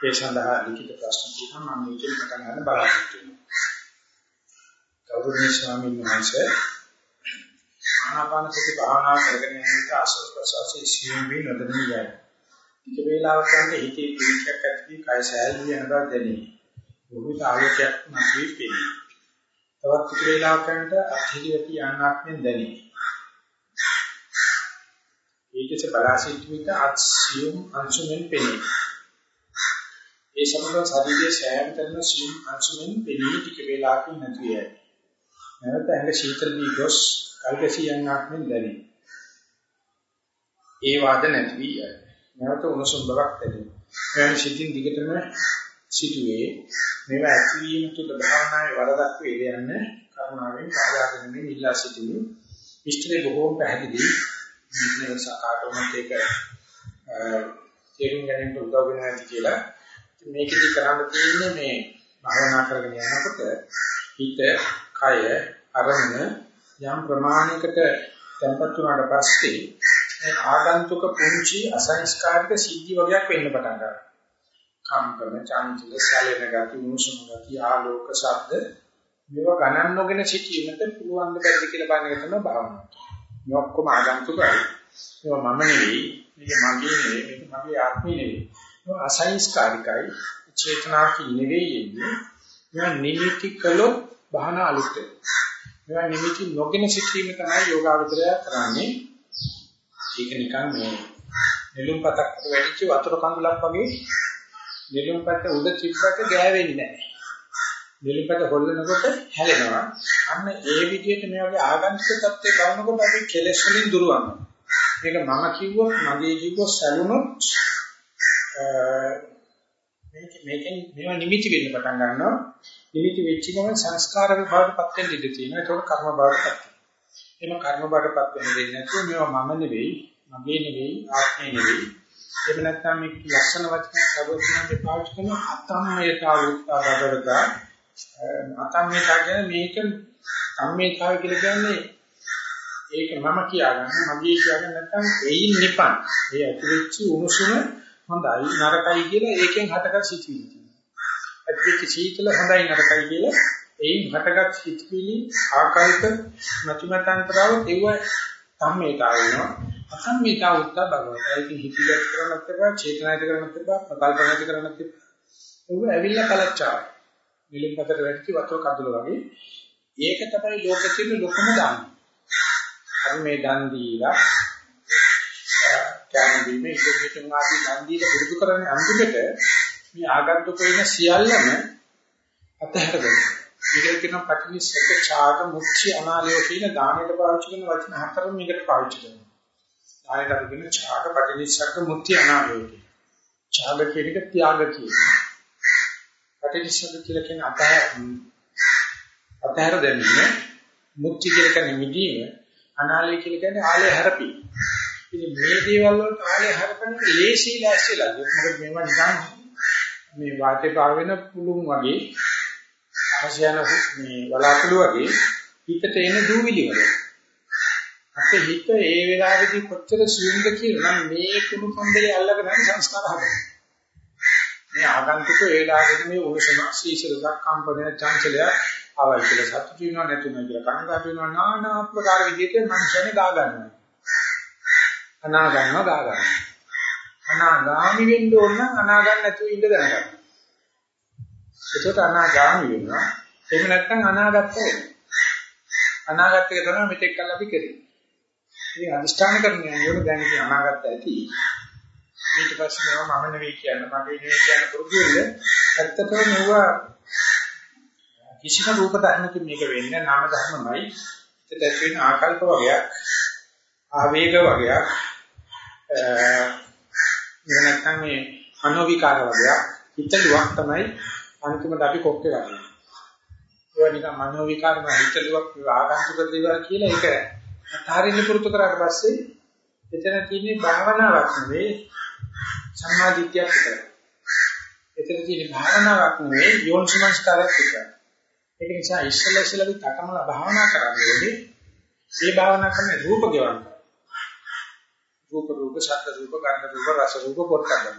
ඒ සඳහා ලිඛිත ප්‍රශ්න තියෙනවා මම මේකෙන් පටන් ගන්න බලාපොරොත්තු වෙනවා ගෞරවනීය ස්වාමීන් වහන්සේ ආනාපාන සති භාවනා කරගෙන යන විට ආශ්වාස ප්‍රශ්වාසයේ සියුම් වී නොදැනී යයි. ටික වේලාවක් යනකොට හිතේ පීඩනයක් ඇති වී කය සෑහළු වෙන බව දැනේ. බොහෝ ආයතයක් නැති වෙන්නේ. තවත් ටික වේලාවක් යනකොට අත්හිරියටි යන්නක්ෙන් දැනේ. ඊටස බලා සිටීමට අත්සියුම් අංශුමෙන් පෙනේ. ඒ සමග ශරීරයේ සෑම තැනම සියුම් අංශුමෙන් පෙනී ටික වේලාවකින් නැති යයි. නැවත ඇඟ සීතල වී ගොස් කල්කසියන් ආත්මෙන් දැනේ. ඒ වාද නැති වී යයි. නැවත උණුසුම් බවක් දැනේ. එයන් සිතින් දිගටම සිටුවේ මේවා ඇතිවීම තුළ භාවනාවේ වරදක් වේද යන්න කරුණාවෙන් පාදාගෙන මේ ඉල්ලා සිටිනු. ඉෂ්ටලේ බොහෝම පැහැදිලි මේ සකාටොමත් ඒක තේරුම් ගැනීමට උදව් වෙනවා ඇති කියලා. මේකෙදි කරන්න තියෙන්නේ මේ භාවනා කරගෙන යනකොට හිත, කය, අරමුණ යම් ප්‍රමාණයකට tempat වුණාට පස්සේ මේ ආගන්තුක පුංචි අසංස්කාරික සිද්ධි වගේක් වෙන්න පටන් ගන්නවා. කම්පන, චංචල, සැලෙන ගති, උණුසුම ගති, ආලෝක, ශබ්ද මේවා ගණන් නොගෙන සිටීමට පුළුවන් දෙයක් කියලා බලන එක තමයි භාවනාව. මේ ඔක්කොම ආගන්තුකයි. ඒවා මම නෙවෙයි, මේක මගේ නෙවෙයි, මේක මගේ ආත්මේ නෙවෙයි. ඒවා අසංස්කාරිකයි, චේතනාකී නෙවෙයි එන්නේ. මේවා නිමිති කළොත් භාවනා අලුත් වෙනවා. මේවා නිමිති නොගෙන සිටීම තමයි යෝගාවචරය කරන්නේ. ඒක නිකන් මේ නෙළුම් පතක් වැඩිච්ච වතුර කඳුලක් වගේ නෙළුම් පත උඩ තිබ්බට ගෑවෙන්නේ නැහැ. නෙළුම් පත හොල්ලනකොට හැලෙනවා. අන්න ඒ විදිහට මේ වගේ ආගන්තුක தත්ත්වය බලනකොට අපි කෙලෙස් වලින් දුරවනවා. මේක මම කිව්වොත් මගේ කිව්වොත් සැලුනොත් මේක මේකෙන් මේවා නිමිති වෙන්න පටන් ගන්නවා. නිමිති වෙච්ච ගමන් සංස්කාර විභාගපත් වෙන්න ඉඩ තියෙනවා. ඒක කර්ම භාගපත් වෙනවා. එම කර්ම භාගපත් වෙන්න දෙන්නේ නැතුව මේවා මම නෙවෙයි, මගේ නෙවෙයි, ආත්මේ නෙවෙයි. එහෙම නැත්නම් මේ ලක්ෂණ වචන සර්වඥාන්ගේ පාවිච්චි කරන අතම්මයතාව උත්පාදවලට අතම්මයතාව කියන්නේ මේක සම්මේතාව කියලා කියන්නේ ඒක මම කියාගන්න මගේ කියාගන්න නැත්නම් එයින් නිපන්. ඒ ඇතිවෙච්ච උණුසුම හොඳයි නරකයි කියලා ඒකෙන් හටගත් සිතිවිලි. ඇතිවෙච්ච සීතල හොඳයි නරකයි කියලා එයින් හටගත් සිතිවිලි ආකාරික නැතිමතාන්තරව ඒව සම්මේතා වෙනවා අසම්මේතා උත්ත භගවත ඒක හිතිගත් කරන්නත් එපා චේතනායිත කරන්නත් එපා ප්‍රකල්පනායිත කරන්නත් එපා ඒව ඇවිල්ලා කලච්චා නිලින් පතර වැටි වතුර කඳුල වගේ ඒක තමයි ලෝකෙ තියෙන ලොකුම දාන අපි මේ දන් දීලා කෑම බීම ඉදිරියට ආදී දන් දීලා පුරුදු කරන්නේ අන්තිමට මේ ආගන්තුක වෙන සියල්ලම අතහැර දෙනවා. මේකට කියනවා පටිනිස්සක ඡාග මුක්ඛි අනාලය කියන දානෙට පාවිච්චි කරන වචන හතරම මේකට පාවිච්චි කරනවා. දානෙට අපි කියන ඡාග පටිනිස්සක මුක්ඛි අනාලය කියන. ඡාග කියන එක ත්‍යාග කියනවා. පටිනිස්සක කියලා කියන අතහැර අතහැර දෙන්නේ මුක්ඛි කියලා කියන්නේ මිදීම අනාලය කියලා කියන්නේ ආලය හැරපීම. ඉතින් මේ දේවල් වලට ආලය හැරපෙන ලේසි ලෑස්තිලා. මොකද මේවා නිකන් මේ වාතේ පාවෙන පුළුන් වගේ ආසියන මේ වලාකුළු වගේ හිතට එන දූවිලි වල. අපේ හිත ඒ වෙලාවේදී කොච්චර සියුම්ද කියලා නම් මේ කුණු කන්දලේ අල්ලගෙන සංස්කාර හදනවා. මේ ආගන්තුක ඒ වෙලාවේදී මේ උණුසුම සීසලක් කම්පනය චංචලය ආවයි කියලා සතුටු වෙනවා නැතුණා කියලා කනගාටු වෙනවා নানা ආකාර විදිහට මනුෂ්‍යනේ ගා ගන්නවා. අනා ගන්නවා ගා ගන්නවා. අනාගාමි වෙන්න ඕන නම් අනාගන්න නැතුව ඉඳ දැනගන්න. එතකොට අනාගාමි වෙනවා. එහෙම නැත්නම් අනාගත වෙනවා. අනාගත එක තමයි මෙතෙක් කල් අපි කරේ. ඉතින් අදිෂ්ඨාන කරන්නේ යෝන දැන් ඉතින් අනාගත ඇති. ඊට පස්සේ මේවා මම නෙවෙයි කියන්නේ මගේ නෙවෙයි කියන පුරුදු වෙන්න ඇත්තටම මේවා කිසිම රූප ධර්මකින් මේක වෙන්නේ නාම ධර්මමයි. ඒකට ඇති වෙන ආකල්ප වගේක් ආවේග වගේක් එහෙම නැත්නම් මේ අනෝවිකාර වගේක් හිතලුවක් තමයි අන්තිමට අපි කොක්කේ ගන්නේ. ඒවා නිකන් මනෝවිකාරම හිතලුවක් ආගන්තුක දේවල් කියලා ඒක අතාරින්න පුරුදු කරාට පස්සේ එතන තියෙන්නේ භාවනාවක් නෙවෙයි සම්මාදිට්ඨියක් විතරයි. එතන තියෙන්නේ භාවනාවක් නෙවෙයි යෝනිසමස්කාරයක් විතරයි. ඒක නිසා ඉස්සෙල්ලා ඉස්සෙල්ලා අපි තකමල භාවනා කරන්නේ ඒ භාවනා කරන රූප ගෙවන්න. රූප රූප, ශබ්ද රූප, ගන්ධ රූප, රස රූප පොට්ටබ්බ.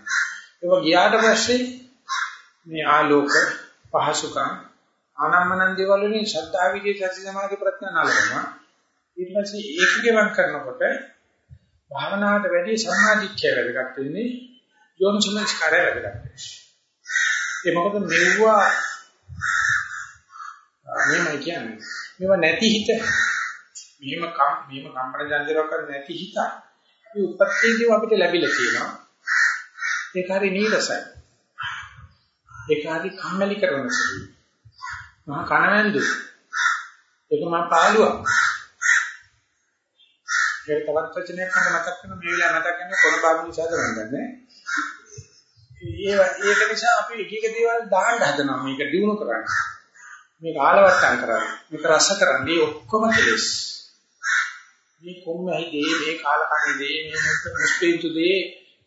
ඒක ගියාට පස්සේ මේ ආලෝක පහසුකම් ආනම්මනන් දේවල් වලින් ශ්‍රද්ධා විදියේ සති සමාධි ප්‍රඥා නලනවා. ඊට පස්සේ ඒක ගෙවම් කරනකොට භාවනාවට වැඩි සම්මාදිට්ඨිය වැඩගත් වෙන්නේ යෝනිසමස්කාරය වැඩගත් වෙන්නේ. ඒ මොකද මෙවුවා මෙහෙමයි කියන්නේ. මේව නැති හිත මෙහෙම කම් මෙහෙම කම්පන ජන්ජරයක් නැති හිත අපි උපත්තියදී අපිට ලැබිලා තියෙනවා. ඒක හරි නීරසයි. ඒක හරි කම්මැලි කරන සුළුයි. මහා කනවැන්දු. ඒක මහා පාළුවක්. ඒක තවත් වචනයක් මට මතක් වෙන මේ වෙලාව මතක් වෙන කොන බාබු නිසා කරන්නේ. ඒ ඒක නිසා අපි එක එක දේවල් දාන්න හදනවා මේක දිනු කරන්න. මේක ආලවට්ටම් කරන්නේ. මේක රස කරන්නේ ඔක්කොම කෙලෙස්. මේ කොම්මයි දේ මේ කාලකන්ණි දේ මේ මුස්පීන්තු දේ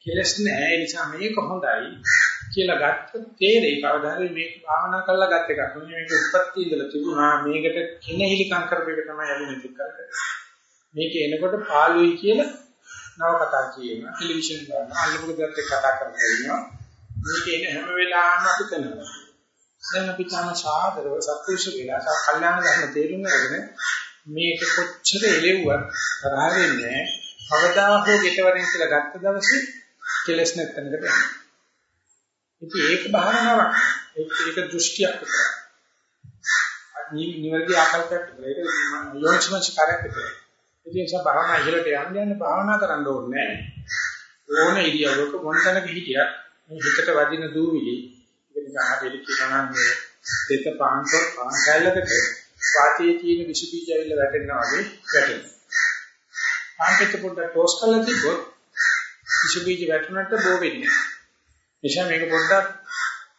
කෙලස් නෑ ඒ නිසා මේක හොඳයි කියලා ගත්තොත් තේරෙයි කවදා හරි මේක භාවනා කරලා ගත්ත එකක්. මේක උත්පත්ති ඉඳලා තිබුණා මේකට කෙනෙහිලිකම් කරපේක තමයි අපි මෙතෙක් කරන්නේ. මේක එනකොට පාළුයි කියලා නව කතා කියනවා ටෙලිවිෂන් බලනවා අල්ලපු දෙයක් කතා කරලා ඉන්නවා. මේක එන හැම වෙලාවෙම අපි කරනවා. දැන් අපි තම සාදරව සත්පුරුෂ වෙලා කල්යාණ ධර්ම තේරුම් අරගෙන මේක කොච්චර එලෙව්වත් තරහ වෙන්නේ කවදා හෝ ගෙටවරින් කියලා ගත්ත දවසේ කෙලස් නැත්තනකට යනවා. ඉතින් ඒක භාවනාවක්. ඒක ඒක දෘෂ්ටියක් විතරයි. නිවැරදි ආකල්පයක් විතරයි. ඒක යෝනිසමස් කාර්යයක් විතරයි. ඉතින් ඒක භාවනා ඉහළට යන්න යන්න භාවනා කරන්න ඕනේ නැහැ. ඕන ඉරියව්වක මොන තැනක හිටියත් මේ හිතට වදින දූවිලි ඒක නිකන් හරියට කියනවා නම් මේ දෙත පාන්තර පාන් කැලලකට වාතයේ තියෙන විස බීජ ඇවිල්ලා වැටෙනවා වගේ වැටෙනවා. පාන්කෙත් පොඩ්ඩක් ටෝස් කරලා තිබ්බොත් විස බීජ වැටුණාට බෝ වෙන්නේ නැහැ. නිසා මේක පොඩ්ඩක්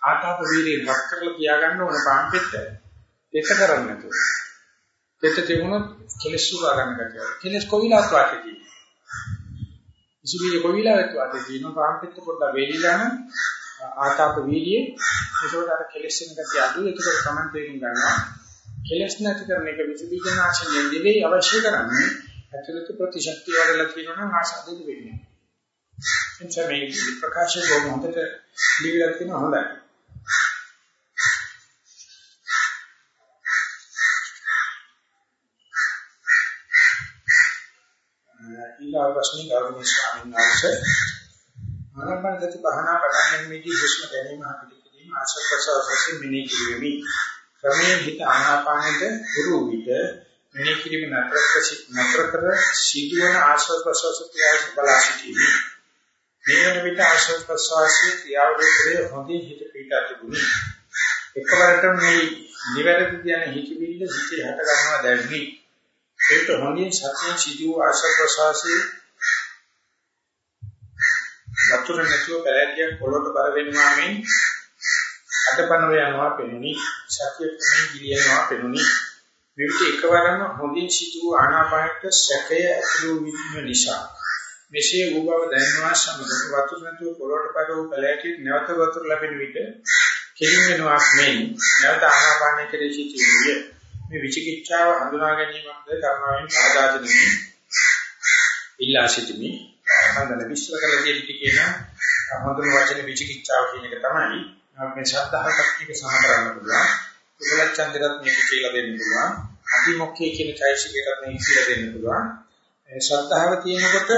ආතාප වීර්යයෙන් වක් කරලා තියාගන්න ඕන පාන්කෙත් දෙක කරන්නේ නැතුව. දෙත තිබුණොත් කෙලස් සුරා ගන්න ගැතිය. කෙලස් කොවිලාත් වාතේ විස බීජ කොවිලාත් වාතේ තියෙනවා පාන්කෙත් පොඩ්ඩක් වේලිලා නම් ආතාප වීර්යය ඒකෝට අර කෙලස් වෙන ගැතිය අඩු ඒකෝට සමන් තේරුම් ගන්නවා. කෙලස් නැති කරන එක විසබීජනාශනයෙන් නෙවෙයි අවශ්‍ය කරන්නේ ඇතුළත ප්‍රතිශක්තිය වඩලා තියෙනවා නම් ආසාදෙද වෙන්නේ. එනිසා මේ ප්‍රකාශය බොහොම හොඳට ලියලා තියෙනවා හොඳයි. ඊළඟ ප්‍රශ්නේ ගෞරවනීය ස්වාමීන් වහන්සේ. ආරම්භන ගති බහනා කරන්නේ මේදී හුස්ම ගැනීම අපිට ආශ්‍රව ප්‍රසවාසයෙන් මෙනෙහි කිරීමේ ක්‍රමයෙන් හිත ආනාපානෙට පුරු විට මෙනෙහි කිරීම නතර කර නතර කර සිදුවන ආශ්වාස ප්‍රශ්වාස ක්‍රියාව බලා සිටීමේ මේ වන විට ආශ්වාස ප්‍රශ්වාසයේ ක්‍රියාවලියේ හොඳින් හිත පිටා තිබුණි. එකවරට මේ නිවැරදි කියන හිතවිල්ල සිටේ හට ගන්නවා දැක්වි ඒක හොඳින් සත්‍යයෙන් සිදුව ආශ්වාස ප්‍රශ්වාසයේ වතුර නැතුව පැලැන්ටියක් පොළොට බර වෙනවා මෙන් අඩපණ යනවා පෙනුනි. සතිය ප්‍රමේ ගිලියනවා පෙනුනි. විවිධ එකවරම හොඳින් සිටු ආනාපානට සැකය ඇතුළු වීම නිසා මෙසේ වූ බව දැනනවා සමග වතුර නැතුව පොළොට පරව පැලෑටික් නැවත වතුර ලැබෙන විට කෙලින් වෙනවා මෙන් නැවත ආනාපානය කෙරෙහි සිටින්නේ මේ විචිකිච්ඡාව හඳුනා ගැනීමක්ද කර්මාවෙන් පාදාදෙන්නේ ඉල්ලා සිටිමි මම විශ්ව කරලා දෙන්න කියන හඳුන වචන විචිකිච්ඡාව කියන එක තමයි මේ ශ්‍රද්ධාවට එක සම කරන්න පුළුවන්. කුසල ඡන්දරත් මේක කියලා දෙන්න පුළුවන්. අතිමොක්ඛය කියන චෛසිකයකට මේක කියලා දෙන්න පුළුවන්. ඒ ශ්‍රද්ධාව තියෙනකොට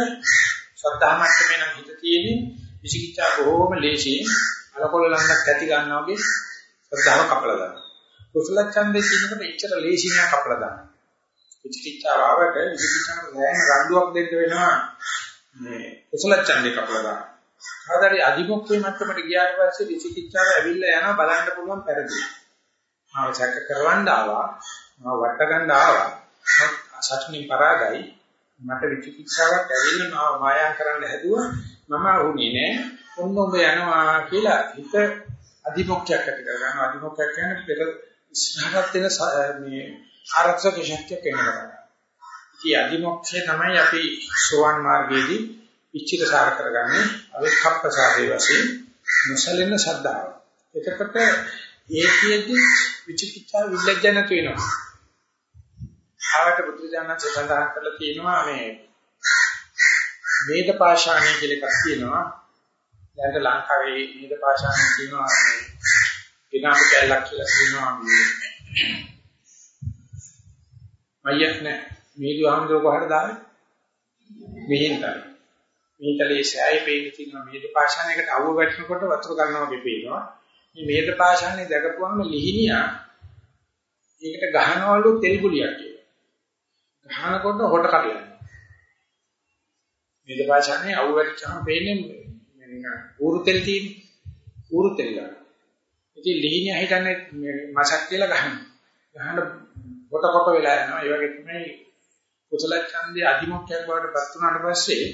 ශ්‍රද්ධා මට්ටමේ නම් හිත තියෙන්නේ විචිකිච්ඡා බොහෝම ලේසියෙන් අලකොල ළඟට ඇති ගන්නවා වගේ ශ්‍රද්ධාව කපලා දානවා. කුසල ඡන්දේ තියෙනකොට එච්චර ලේසි නෑ කපලා දාන්න. විචිකිච්ඡාව ආවට විචිකිච්ඡාව ගෑන රණ්ඩුවක් දෙන්න වෙනවා. මේ කුසල ඡන්දේ කපලා දාන්න. කවදාරි අධිමුක්තිය මට්ටමට ගියාට පස්සේ විචිකිච්ඡාව ඇවිල්ලා යනවා බලන්න පුළුවන් පෙරදී. මාව සැක කරවන්න ආවා, මාව වට ගන්න ආවා. සත්‍නින් පරාදයි මට විචිකිච්ඡාවක් ඇවිල්ලා මාව මායා කරන්න හැදුවා. මම වුණේ නෑ. ඔන්න ඔබ යනවා කියලා හිත අධිමුක්තියක් ඇති කරගන්නවා. අධිමුක්තියක් කියන්නේ පෙර ඉස්සරහට වෙන මේ ආරක්ෂක ශක්තියක් වෙනවා. ඉතින් අධිමුක්තිය තමයි අපි සෝවන් මාර්ගයේදී ඉච්ඡිතසාර කරගන්නේ අවික්ඛප්පසාරේ වශයෙන් නොසලෙන ශ්‍රද්ධාව. එතකොට ඒකෙදි විචිකිච්ඡා විලජ්ජ නැතු වෙනවා. ආවට බුදුරජාණන් සඳහන් කරලා තියෙනවා මේ මේද පාෂාණය කියලා එකක් තියෙනවා. දැන් ලංකාවේ මේද පාෂාණය කියනවා මේ විනාශ කැලක් කියලා කියනවා මේ. මයියක් නෑ. මේදු ආම්දෝ කොහට දාන්නේ මෙහෙන් තමයි මේතලේ සෑය පේන්න තියෙනවා මේද පාෂාණයකට අවුව වැටෙනකොට වතුර ගන්නවා වගේ පේනවා. මේ මේද පාෂාණය දැකපුවම ලිහිනියා ඒකට ගහනවලු තෙල් ගුලියක් කියලා. ගහනකොට හොට කඩලා මේද පාෂාණය අවුව වැටිච්චාම පේන්නේ ඌරු තෙල් තියෙන්නේ. ඌරු තෙල් ගන්න. ඉතින් ලිහිනියා හිතන්නේ මසක් කියලා ගහනවා ගහන කොට කොට වෙලා යනවා ඒ වගේ තමයි කුසල ඡන්දේ අධිමුඛයක් බවට පත් වුණාට පස්සේ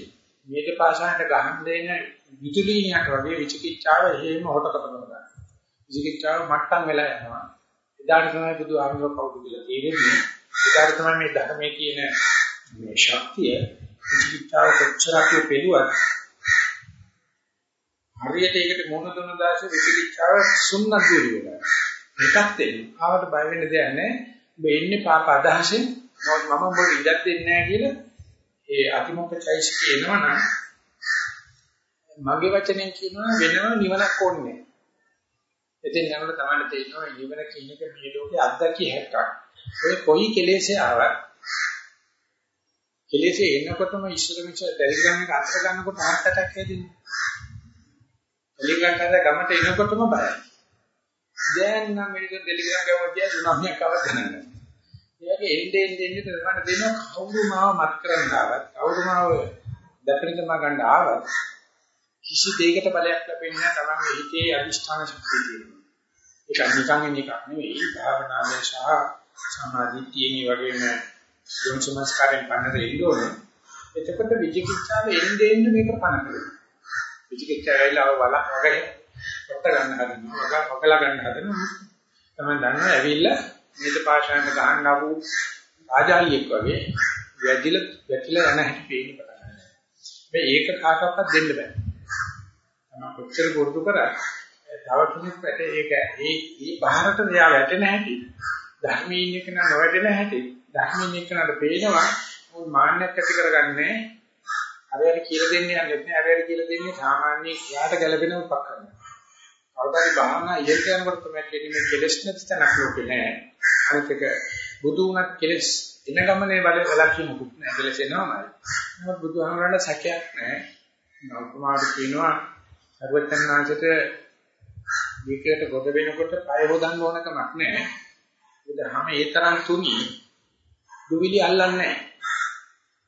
මේක පාෂාණයට ගහන්න දෙන විදුලිනියට වගේ විචිකිච්ඡාව හේම හොටකට කරනවා. විචිකිච්ඡාව මට්ටම් වෙලා යනවා. එදාට තමයි බුදු ආගම කවුද කියලා තේරෙන්නේ. එදාට තමයි මේ ධර්මයේ තියෙන මේ ශක්තිය විචිකිච්ඡාව කොච්චරක් පෙළුවත් හරියට ඒකට මොන දුන දාසේ විචිකිච්ඡාව සුන්නත් දුර වෙනවා. එකක් දෙන්න. ආවට බය වෙන්න දෙයක් නැහැ. ඔබ එන්නේ පාප අදහසෙන් මම ඔබ ඉඩක් දෙන්නේ නැහැ කියලා ඒ අතිමොක්ක චෛසිකේ එනවනම් මගේ වචනෙන් කියනවා වෙනම නිවනක් ඕනේ නැහැ. එතෙන් යනකොට තමයි තේරෙනවා නිවන කියන එක මේ ලෝකේ අත්දැකිය හැක්කක්. ඔය කොයි කෙලෙසේ ආවත් කෙලෙසේ එනකොටම ඉස්සර මිච්ච ටෙලිග්‍රෑම් එක අත්ත ගන්නකොට හાર્ට් ඇටැක් හැදෙන්නේ. ටෙලිග්‍රෑම් එක ගමට එනකොටම බයයි. දැන් නම් මේක ටෙලිග්‍රෑම් ගාවට ගියා දුනාමියක් කවද දැනගන්න. එයාගේ එන්නේ එන්නේ එන්නේ තමයි දෙන කවුරු මාව මත් කරන්න ආවත් කවුරු මාව දැපෙනකම ගන්න ආවත් කිසි දෙයකට බලයක් ලැබෙන්නේ නැහැ තමන්ගේ හිතේ අදිෂ්ඨාන ශක්තිය තියෙනවා. ඒක නිකන් එන එකක් නෙවෙයි භාවනාවේ සහ සමාධිතියේ වගේම යොන්සමස්කාරයෙන් පන්නද ඉන්න ඕනේ. එතකොට විචිකිච්ඡාව එන්නේ එන්නේ මේක පණ කරනවා. විචිකිච්ඡාවයිලා වල වගේ කොට ගන්න හදනවා. වග වගලා ගන්න හදනවා. තමයි දන්නවා ඇවිල්ලා මේක පාෂාණයට ගහන්න ආපු ආජාලියෙක් වගේ වැදිලා වැටිලා යන හැටි පේන්න පටන් ගන්නවා. මේ ඒක කාටවත් දෙන්න බෑ. තමයි කොච්චර පුරුදු කරා තව කෙනෙක් වැටේ ඒක ඒ ඒ බාහිරට මෙයා වැටෙන හැටි ධර්මයෙන් එක නොවැටෙන හැටි ධර්මයෙන් එක නට පේනවා මොන් මාන්නයක් ඇති කරගන්නේ අරයට කියලා දෙන්නේ නැහැ අරයට කියලා දෙන්නේ සාමාන්‍ය යාට ගැළපෙන උපකරණ. කවදාරි භාවනා ඉහෙට යනකොට තමයි කියන්නේ මේ කෙලෙස් නැති තැනක් ලෝකේ නෑ. අනිත් එක බුදු වුණත් කෙලෙස් එන ගමනේ බල බලකිය මොකුත් නෑ. කෙලෙස් එනවාමයි. නමුත් බුදුහාමරණ සැකයක් නෑ. නෞකමාට කියනවා සර්වඥාන්සේට විකේට ගොඩ වෙනකොට පය හොදන්න ඕන කමක් නෑ. බුදුහාම ඒ තරම් තුනි දුවිලි අල්ලන්නේ නෑ.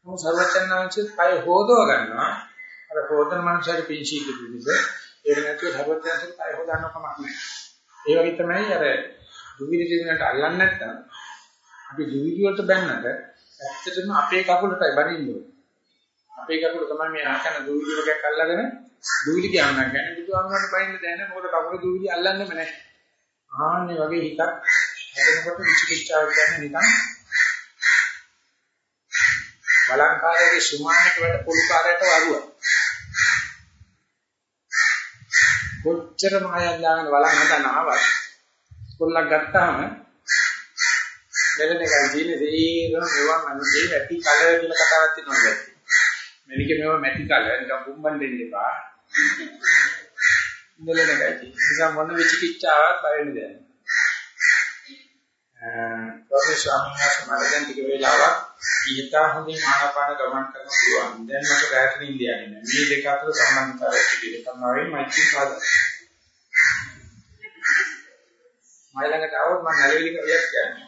මොකද සර්වඥාන්සේ පය හොදව ගන්නවා. අර හොදන මනුස්සයෙක් පිංචි කිව්විද ඒක නැතුව සර්වඥාන්සේට පය හොදන්න කමක් නෑ. ඒ වගේ තමයි අර දුවිලි දිනකට අල්ලන්නේ නැත්නම් අපි දුවිලි වලට බැන්නට ඇත්තටම අපේ කකුලටයි බනින්න ඕනේ. අපේ කකුල තමයි මේ ආකන දුවිලි වර්ගයක් අල්ලගෙන දුවිලි කියන්න ගන්නේ බුදුහාමරට බනින්න දැන මොකද කකුල දුවිලි අල්ලන්නෙම නැහැ. ආන්නේ වගේ හිතක් හැදෙනකොට විචිකිච්ඡාව කියන්නේ නිකන් බලංකාරයේ සුමානක වැඩ පොලුකාරයට වරුවක්. කොච්චර මායම් දාගෙන බලන් හදන ආවත් කොල්ලක් ගත්තාම දෙවෙනි එකයි ජීනේ දේරම මෙවන් අනුදී ඇටි කල කියලා කතාවක් තියෙනවා දැක්ක. මෙලිකේ මේව මැටි කල නිකන් බුම්බන් දෙන්න එපා. දෙවෙනි එකයි. නිසා මොන විචිකිච්ඡාවක් බය වෙන්නේ දැන්. ප්‍රොෆෙසර් ස්වාමීන් වහන්සේ මට දැන් ටික වේලාවක් ඊතා හොඳින් ආනාපාන ගමන් කරන්න පුළුවන්. දැන් මට රැට නින්දියන්නේ නැහැ. මේ දෙක අතර සම්බන්ධතාවයක් පිළිගන්න තමයි මෛත්‍රී සාධන. මම ළඟට આવොත් මම නැලවිලි කවියක් කියන්නේ.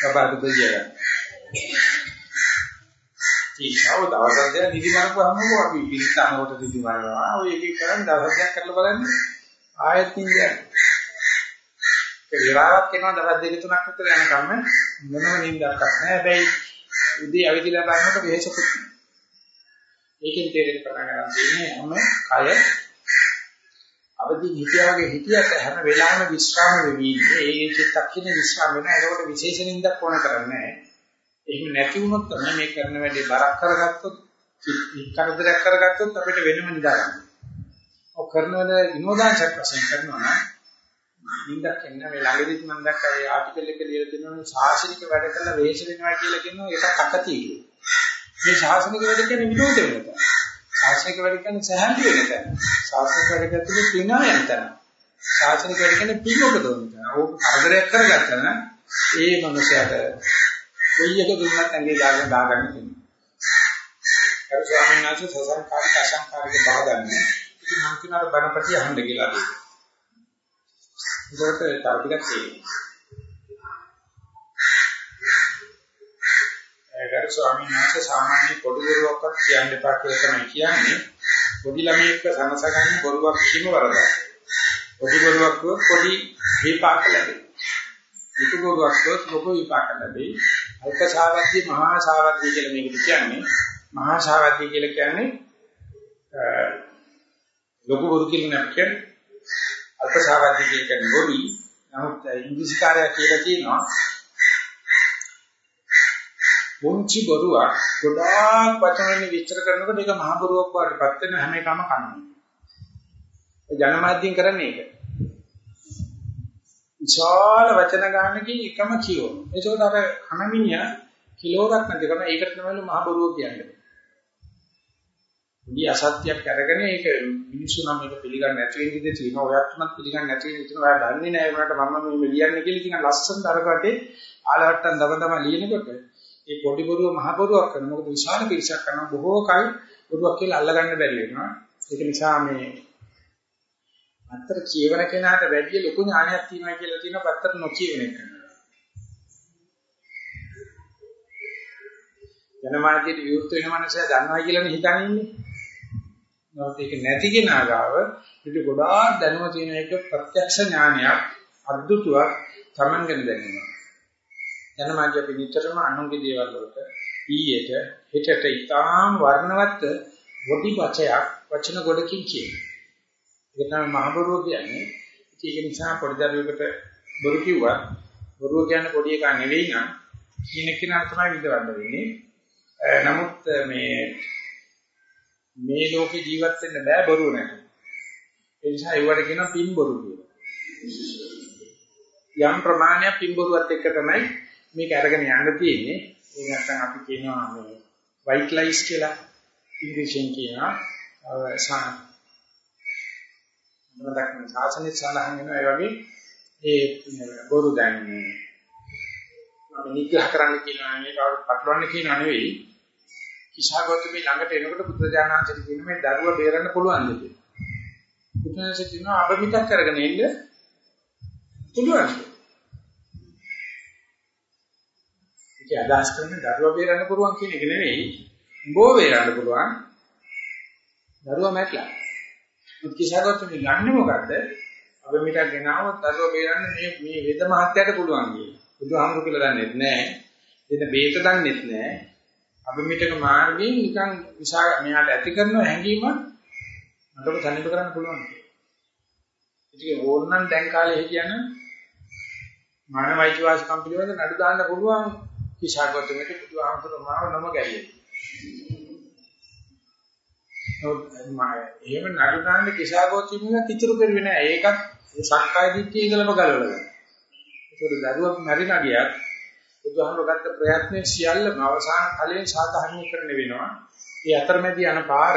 කපාද දෙයියලා. ඊශාව දවසක් දෙන නිදි මරපුවාම අපි පිළිස්සනකොට නිදි මරනවා. ඔය එක එක කරන් දවසක් කරලා බලන්න ආයෙත් නිදි ඒ විරාවක් එනවා දවස් දෙක තුනක් විතර යනකම් මොනම නිින්දක් නැහැ. හැබැයි උදේ ඇවිදලා බලනකොට වෙහෙසකුත් නැහැ. ඒකෙන් තේරෙන්න පටන් ගන්න තියෙන්නේ හැම කය අවදි හිතියා වගේ හිතියට හැම වෙලාවෙම විශ්‍රාම වෙවි ඉන්නේ. ඒ චිත්තක්ෂණේ විශ්‍රාම වෙනවා. ඒකට විශේෂ නිින්දක් ඕන කරන්නේ නැහැ. එහෙම නැති වුණොත් තමයි මේ කරන වැඩේ බරක් කරගත්තොත් කරදරයක් කරගත්තොත් අපිට වෙනම නිදා ගන්න. ඔය කරන වැඩ විනෝදාංශයක් වශයෙන් කරනවා නම් නින්දක් එන්න මේ ළඟදිත් මම දැක්කා ඒ ආටිකල් එක ලියලා තියෙනවා ශාසනික වැඩ කරලා වේශ වෙනවා කියලා කියනවා ඒක අකතිය කියලා. මේ ශාසනික වැඩ කියන්නේ විනෝද වෙන තැන. ශාසනික වැඩ කියන්නේ සහැල්ලු වෙන තැන. ශාසනික වැඩ කියන්නේ පිනා යන තැන. ශාසනික වැඩ කියන්නේ පිනොක දොන තැන. ඕක කරදරයක් කරගත්තා නම් ඒ මනුස්සයාට කොයි එක දුන්නත් ඇඟේ දාගෙන දාගන්න තියෙනවා. ඒ ස්වාමීන් වහන්සේ සසංකාරික අසංකාරික බහදන්නේ. ඉතින් මම කියනවා බණපටි අහන්න කියලා දෙන්න. ඒකට තව ටිකක් තියෙනවා. ඒකට ස්වාමීන් වහන්සේ සාමාන්‍ය පොඩි දරුවක්වත් කියන්න එපා කියලා තමයි කියන්නේ. පොඩි ළමයෙක්ව සනසගන්න බොරුවක් කීම වරදයි. පොඩි බොරුවක් පොඩි විපාක ලැබේ. විතු බොරුවක් ලොකු විපාක ලැබේ. අල්ප සාවද්දී මහා සාවද්දී කියලා මේකට කියන්නේ. මහා සාවද්දී කියලා කියන්නේ ලොකු බොරු කියලා කියන්නේ අල්ප සාවද්දී කියන්නේ බොරුයි. නමුත් ඉංග්‍රීසි කාර්යය කියලා කියනවා මුංචි බොරුවක් ගොඩාක් වචනෙන් විස්තර කරනකොට ඒක මහ බොරුවක් වඩපත් වෙන හැම එකම කනවා. ජනමාධ්‍යෙන් කරන්නේ ඒක. විශාල වචන ගන්නකින් එකම කියෝ. ඒකෝට අර කනමිනිය කිලෝරක් නැති කරන ඒකට තමයි මහ බොරුව කියන්නේ. ඉතින් අසත්‍යයක් අරගෙන ඒක මිනිස්සු නම් මේක පිළිගන්නේ නැති වෙන විදිහට තියෙනවා. ඔයත් උනත් පිළිගන්නේ නැති වෙන විදිහට ඔයා දන්නේ නැහැ වුණාට මම මේ ලියන්නේ කියලා ඉතින් ලස්සන දරකටේ ආලවට්ටම් දවදම ලියනකොට ඒ පොඩි බොරුව මහ බොරුවක් කරන මොකද විශාල පිරිසක් කරන බොහෝ කල් බොරුවක් කියලා අල්ලගන්න බැරි වෙනවා. ඒක නිසා මේ අත්තර කියවන කෙනාට වැඩි ලොකු ඥානයක් තියෙනවා කියලා තියෙනවා පත්තර නොකියවෙන එක. ජනමාධ්‍යයට විවෘත වෙන මනසයා දන්නවා කියලානේ හිතන්නේ ඉන්නේ. නමුත් ඒක නැති කෙනා ගාව පිට ගොඩාක් දැනුම තියෙන එක ප්‍රත්‍යක්ෂ ඥානයක් අද්දුතුවක් Taman ගැන දැනෙනවා. ජනමාධ්‍ය පිළිතරම අනුන්ගේ දේවල් වලට ඊයට හෙටට ඊටාම් වර්ණවත් පොඩි වචයක් වචන ගොඩකින් කියනවා. ඒක තමයි මහ බොරුව කියන්නේ. ඒක නිසා පොඩි දරුවෙකුට බොරු කිව්වා බොරුව කියන්නේ පොඩි එකා නෙවෙයි නම් කියන කෙනා තමයි විඳවන්න වෙන්නේ. නමුත් මේ මේ ලෝකේ ජීවත් වෙන්න බෑ බොරුව නැතුව. ඒ නිසා ඒවට කියනවා පින් බොරු කියලා. යම් ප්‍රමාණයක් පින් බොරුවත් එක්ක තමයි මේක අරගෙන යන්න තියෙන්නේ. ඒ නැත්නම් අපි කියනවා මේ white lies කියලා ඉංග්‍රීසියෙන් කියනවා. මතක් වෙන සාසනෙත් සඳහන් වෙනවා ඒ වගේ ඒ බොරු දැන්නේ මම නිග්‍රහ කරන්න කියනවා මේ කවුරුත් පටලවන්න කියනවා නෙවෙයි ඉෂාගෞතමී ළඟට එනකොට බුදුරජාණන්සේට කියන මේ දරුවා බේරන්න පුළුවන්ද කියලා. බුදුරජාණන්සේ කියනවා අබ මිතක් කරගෙන ඉන්න පුළුවන්. ඒක අදහස් කරන්නේ දරුවා බේරන්න පුළුවන් කියන එක නෙවෙයි. උඹව බේරන්න පුළුවන්. දරුවා මැట్లా. මුත් ඉෂාගෞතමී ගන්නෙ මොකද්ද? අබ මිතක් ගෙනාවොත් දරුවා බේරන්න මේ මේ වේද මහත්යට පුළුවන් කියලා. බුදුහාමුදුරුවෝ කියලා දන්නේ නැහැ. එතන බේත දන්නේ නැහැ. අබමිටක මාර්ගයෙන් නිකන් විසා මෙයාට ඇති කරන හැඟීම මටම සම්නිප කරන්න පුළුවන්. ඉතින් ඕනනම් දැන් කාලේ හිටියන මානවයික වාසිකම් පිළිබඳ නඩු දාන්න පුළුවන් කිසాగොතමෙට බුදුහාමුදුරු මාව නම ගැලියේ. එහෙම නඩු දාන්න කිසాగොතමෙක් ඉතුරු කරුවේ නෑ. ඒකත් සක්කාය දිට්ඨිය ඉඳලම ගලවලා ගන්න. ඒක දරුවක් මැරිලා ගියත් බුදුහාමුදුරු ගත්ත ප්‍රයත්නයේ සියල්ලම අවසාන ඵලයෙන් සාධාරණීකරණය වෙනවා. ඒ අතරමැදි යන පාර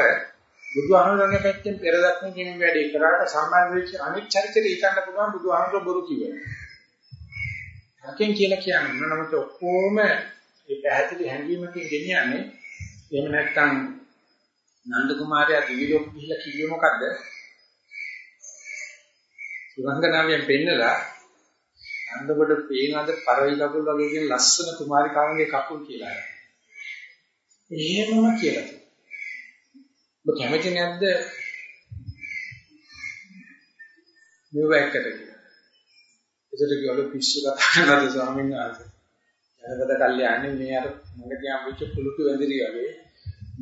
බුදුහාමුදුරන්ගේ පැත්තෙන් පෙර දක්න කියන වැඩේ කරාට සම්බන්ධ වෙච්ච අනිත් චරිතෙට ඊටන්න පුළුවන් බුදුහාමුදුරු බොරු කිව්වා. හකෙන් කියලා කියන්නේ නමුත් ඔක්කොම මේ පැහැදිලි හැඟීමකින් ගෙනියන්නේ එහෙම නැත්නම් නන්ද කුමාරයා දිවිලෝක ගිහිල්ලා කිව්වේ මොකද්ද? සුරංගනාවෙන් පෙන්නලා අන්දබඩ පේනද පරවි කකුල් වගේ කියන ලස්සන කුමාරිකාවන්ගේ කකුල් කියලා. එහෙමම කියලා තියෙනවා. ඔබ කැමති නැද්ද? මෙව එකට කියලා. ඒකට කිව්වලු පිස්සු කතා කරනද ස්වාමීන් වහන්සේ. ජනපද කල්යාණි මේ අර මගේ තියම් වෙච්ච පුලුටු වැඳිරි වගේ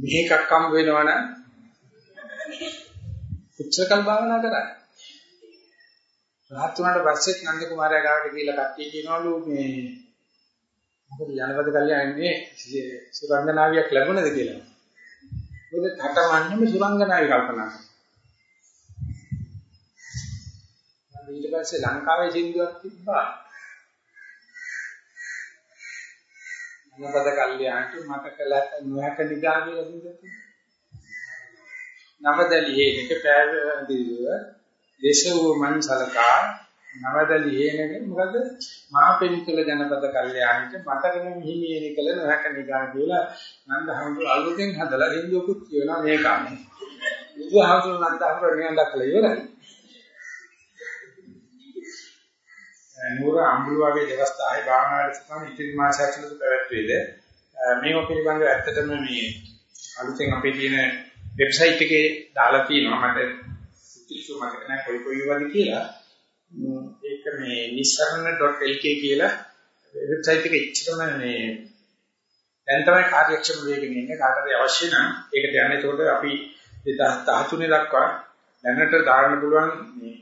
මේකක් හම් වෙනවනම් උච්චකල් භාවනා කරන්නේ. රහත් වුණාට පස්සෙත් නන්ද කුමාරයා ගාවට ගිහිල්ලා කට්ටිය කියනවලු මේ මොකද ජනපද කල්යාණිනේ සුරංගනාවියක් ලැබුණද කියලා. මොකද තටමන්නේම සුරංගනාවි කල්පනා කරනවා. ඊට පස්සේ ලංකාවේ සින්දුවක් තිබ්බා. මොනපද කල්යාන්ට මට කළ නොහැක නිදා කියලා සින්දුවක්. නවදලි හේනක පෑවදිව දේශව මන් සලකා නවදලි හේනක මොකද මාපෙන්කල ජනපද කල්යාණිට මතකම මිහිමියනි කළ නොහැක නිදා කියලා නන්දහමතු අලුතෙන් හදලා සින්දුවකුත් කියනවා මේකම. බුදුහාමුදුරුවෝ නන්දහමතු නියම් දක්වලා ඉවරයි. නුවර අඹුල වගේ දවස්තාවේ භාවනාවට සම්බන්ධ ඉතිරි මාස ඇතුළත පැවැත්වේද මේව පිළිබඳව ඇත්තටම මේ අලුතෙන් අපේ තියෙන වෙබ්සයිට් එකේ දාලා තියෙනවා මට කිසිම මතක නැහැ කොයි කොයි වගේ කියලා. ඒක මේ nisarana.lk කියලා වෙබ්සයිට් එකේ ඉච්චරම මේ දැන් තමයි කාර්යක්ෂම වේගෙන ඉන්නේ. කාටද අවශ්‍ය නම් ඒකට යන්නේ. ඒකට අපි 2013 දක්වා දැනට දාන්න පුළුවන් මේ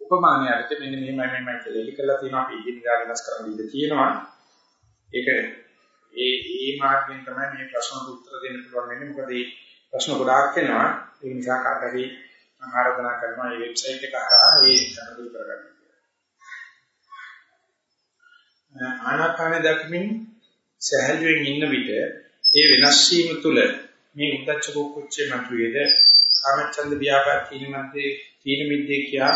උපමානයට මෙන්න මෙහෙමයි මෙහෙමයි කියලා ඉලි කරලා තියෙනවා. අපි ඉදිරියට වෙනස් කරන්න ඉඩ තියෙනවා. ඒක ඒ ඒ මාර්ගයෙන් තමයි මේ ප්‍රශ්නට උත්තර දෙන්න පුළුවන් වෙන්නේ. මොකද මේ ප්‍රශ්න ගොඩාක් එනවා ඒ නිසා කාටරි ආරාධනා කරනවා මේ වෙබ්සයිට් එක හරහා ඒ සම්පූර්ණ කරගන්න. ආනාපාන දක්මින් සහැල්ලුවෙන් ඉන්න විට ඒ වෙනස් වීම තුළ මේ උද්දච්ච කුච්චේ මතුවේද කාමචන්ද ව්‍යාපාර කීනමන්තේ කීන මිද්දේ කියා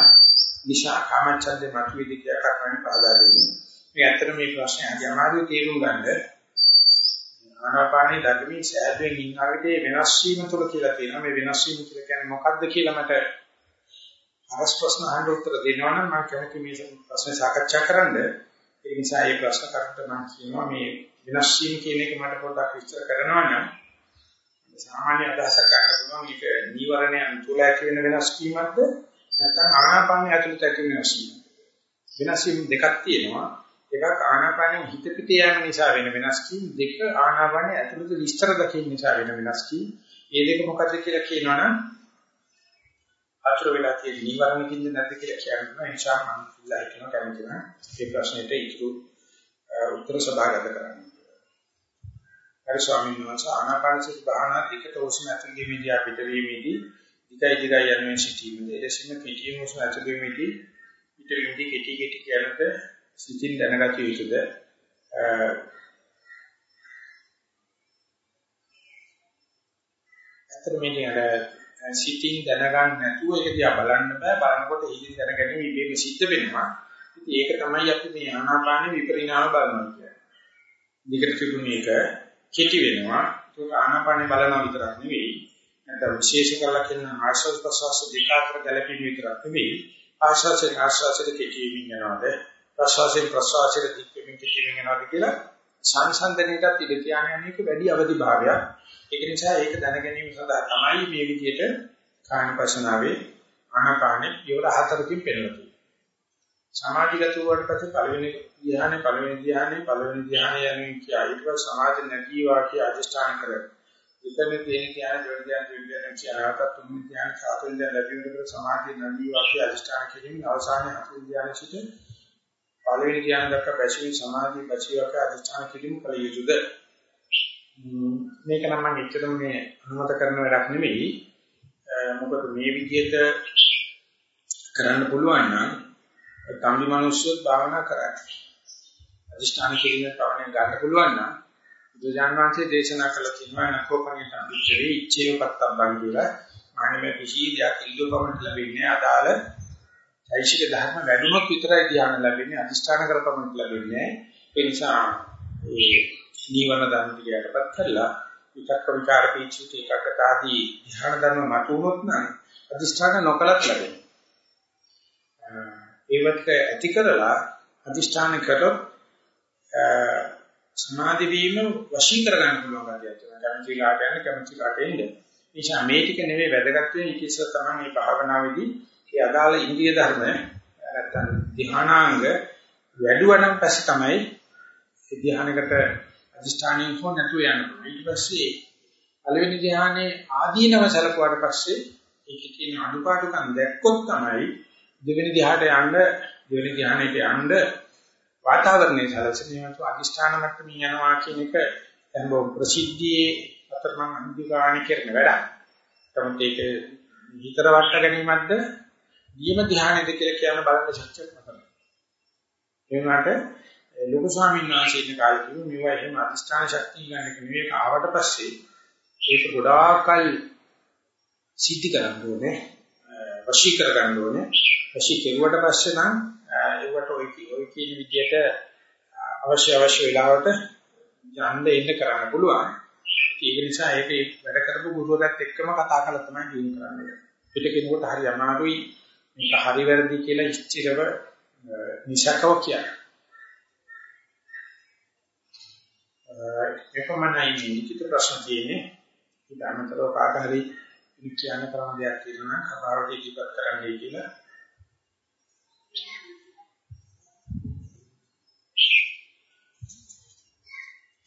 නිසා කාමචන්දේ මතුවේද කියා කර්මයන් පාදා දෙන්නේ. මේ ඇත්තට මේ ප්‍රශ්නේ අහගෙන අමාරුයි තේරුම් ගන්න. ආනාපානී ධර්මී සෑහෙන් ඉන්නාවිතේ වෙනස් වීම තුළ කියලා තියෙනවා. මේ වෙනස් වීම කියලා කියන්නේ මොකක්ද කියලා මට අරස් ප්‍රශ්න අහන්න උත්තර දෙනවා නම් මම කැමති මේ ප්‍රශ්න සාකච්ඡා කරන්න. ඒ නිසා මේ ප්‍රශ්න කරකට මම කියනවා මේ වෙනස් වීම කියන එක මට පොඩ්ඩක් විස්තර කරනවා නම් සාමාන්‍ය අදහසක් ගන්න පුළුවන් මේක නීවරණයන් තුළ ඇති වෙන වෙනස් වීමක්ද නැත්නම් ආනාපානය ඇතුළත ඇති වෙන වෙනස් වීමක්ද? වෙනස් වීම දෙකක් තියෙනවා. එකක් ආනාපානෙ හිත පිට යන නිසා වෙන වෙනස් කීම් දෙක ආනාපානෙ ඇතුළත විස්තර දකින්න නිසා වෙන වෙනස් කීම් මේ දෙක මොකද කියලා කියනවනම් අතුරු වෙලා තියෙන නිවරණ කින්ද නැද්ද කියලා කියනවා ඒ නිසා මම ඉල්ලා හිතනවා කැමති නම් මේ ප්‍රශ්නෙට ඉතුරු උත්තර සභාගත කරන්න. හරි ස්වාමීන් වහන්සේ ආනාපාන සති භාවනා දෙකට ඕසම ඇතුළේදී අපිට වීමේදී දිගයි දිගයි යනුවෙන් සිටීමේදී එලෙසම පිටියම ඕසම ඇතුළේදී පිටියමදී කෙටි කෙටි කියනකොට සිතින් දැනගත යුතුද? අතර මේ අර සිතින් දැනගන්න නැතුව ඒක දිහා බලන්න බෑ. බලනකොට ඉදිරි දැනගැනීම ඉබේම සිද්ධ වෙනවා. ඉතින් ඒක තමයි අපි මේ ආනාපාන විපරිණාම බලනවා කියන්නේ. දිගට තිබුණ එක කෙටි වෙනවා. ඒක ආනාපාන බලනවා විතරක් නෙවෙයි. නැත්නම් විශේෂ කරලා කියන ආශ්වාස ප්‍රශ්වාස දෙක අතර ගැළපීම විතරක් නෙවෙයි. ආශ්වාසයෙන් ආශ්වාසයට කෙටි වීම යනවාද? ප්‍රශ්වාසයෙන් ප්‍රශ්වාසයට දික් වෙමින් කෙටිමින් යනවාද කියලා සංසන්දනයටත් ඉඳ තියාගෙන යන එක වැඩි අවදි භාවයක්. ඒක නිසා ඒක දැන ගැනීම සඳහා තමයි මේ විදිහට කායනපසනාවේ ආනාපානෙ පියවර හතරකින් පෙන්වලා තියෙන්නේ. සමාධිගත වුණාට පස්සේ පළවෙනි ධ්‍යානෙ පළවෙනි ධ්‍යානෙ පළවෙනි ධ්‍යානෙ යන්නේ කියා ඊට පස්සේ සමාධි නැති වාක්‍ය අධිෂ්ඨාන කර. දෙකෙනි තියෙන ධ්‍යාන දෙවෙනි ධ්‍යාන තුන්වෙනි ධ්‍යාන කියලාට තුන්වෙනි ධ්‍යාන හතරවෙනි ධ්‍යාන ලැබෙනකොට සමාධි නැති වාක්‍ය අධිෂ්ඨාන කිරීම අවසානයේ හතරවෙනි ධ්‍යාන සිට පළවෙනි ධ්‍යාන දක්වා බැසීම සමාධි බචිවක අධිෂ්ඨාන කිරීම කල යුතුද? මේක නම් මම එච්චරම මේ අනුමත කරන වැඩක් නෙවෙයි. මොකද මේ විදිහට කරන්න පුළුවන් නම් තම්බි මිනිස්සු භාවනා කරන්නේ. අධිෂ්ඨාන කිරීම පවණේ ගන්න පුළුවන් නම් බුදුජාන විශ්ේ දේශනා කළ තියෙනවා නකෝපණිත අභිචරේ ඉච්ඡේව පත්තබ්බන් කියලා. මානෙම කිසි දෙයක් ඉල්ලුවකමට ලැබෙන්නේ අදාළ චෛසික ධර්ම වැඩුණොත් විතරයි ධ්‍යාන ලැබෙන්නේ අදිෂ්ඨාන කරපමණ ලැබෙන්නේ ඒ නිසා ඒ නීවරණ ධර්ම ටිකටපත් කරලා විචක්ක විචාර පීචිත එකකට ආදී ධ්‍යාන ධර්ම මතුනොත් නම් අදිෂ්ඨාන නොකලත් ලැබෙනවා. ඒවත් ඇති කරලා අදිෂ්ඨාන කරොත් සමාධි වීම වශී කර ගන්න පුළුවන් ගැතියක් තියෙනවා. කැමති කාට යන කැමති කාට එන්නේ. නිසා මේ ටික නෙවෙයි වැදගත් වෙන්නේ. ඊට ඉස්සෙල්ලා තමයි මේ භාවනාවේදී ඒ අදාළ ඉන්ද්‍රිය ධර්ම නැත්තම් ධානාංග වැඩුවනම් පස්සේ තමයි ධානයකට අධිෂ්ඨානිය හෝ නැතුව යන්නේ. ඊට පස්සේ පළවෙනි ධානයේ ආදීනව සලකුවාට පස්සේ ඒකේ තියෙන අනුපාඩුකම් දැක්කොත් තමයි දෙවෙනි ධානයට යන්න දෙවෙනි ධානයට යන්න වාතාවරණය සැලසෙන්නේ නැතුව අධිෂ්ඨාන මට්ටමින් යනවා කියන එක දැන් බොහොම ප්‍රසිද්ධියේ අතරමං අන්තිගාණ කරන වැඩක්. තමයි ඒක හිතර වට ගැනීමක්ද නියම ධ්‍යානෙද කියලා කියන බලන්න ශක්තියක් නැතන. ඒ වුණාට ලොකු ස්වාමීන් වහන්සේ ඉන්න කාලේ කිව්වා මේවා එහෙම අධිෂ්ඨාන ශක්තිය ගන්න එක නෙවෙයි ආවට පස්සේ ඒක ගොඩාක්කල් සිද්ධ කරන්න ඕනේ වශී කර ගන්න ඕනේ. වශී කෙරුවට පස්සේ නම් ඒවට ඔය ඔය කියන විදිහට අවශ්‍ය අවශ්‍ය වෙලාවට යන්න එන්න කරන්න පුළුවන්. ඒක නිසා ඒක වැඩ කරපු ගුරුවරයාත් එක්කම කතා කරලා තමයි දිනු කරන්නේ. පිට කෙනෙකුට හරි අමාරුයි. මේක හරි වැරදි කියලා ඉස්තිරව නිසකව කියන්නේ එපමණයි මේ ලිඛිත ප්‍රශ්න තියෙන්නේ. ඊට අමතරව කාට හරි කියන්න කරන දෙයක් තියෙනවා නම් කතාවට ඉදිරිපත් කරන්නයි කියලා.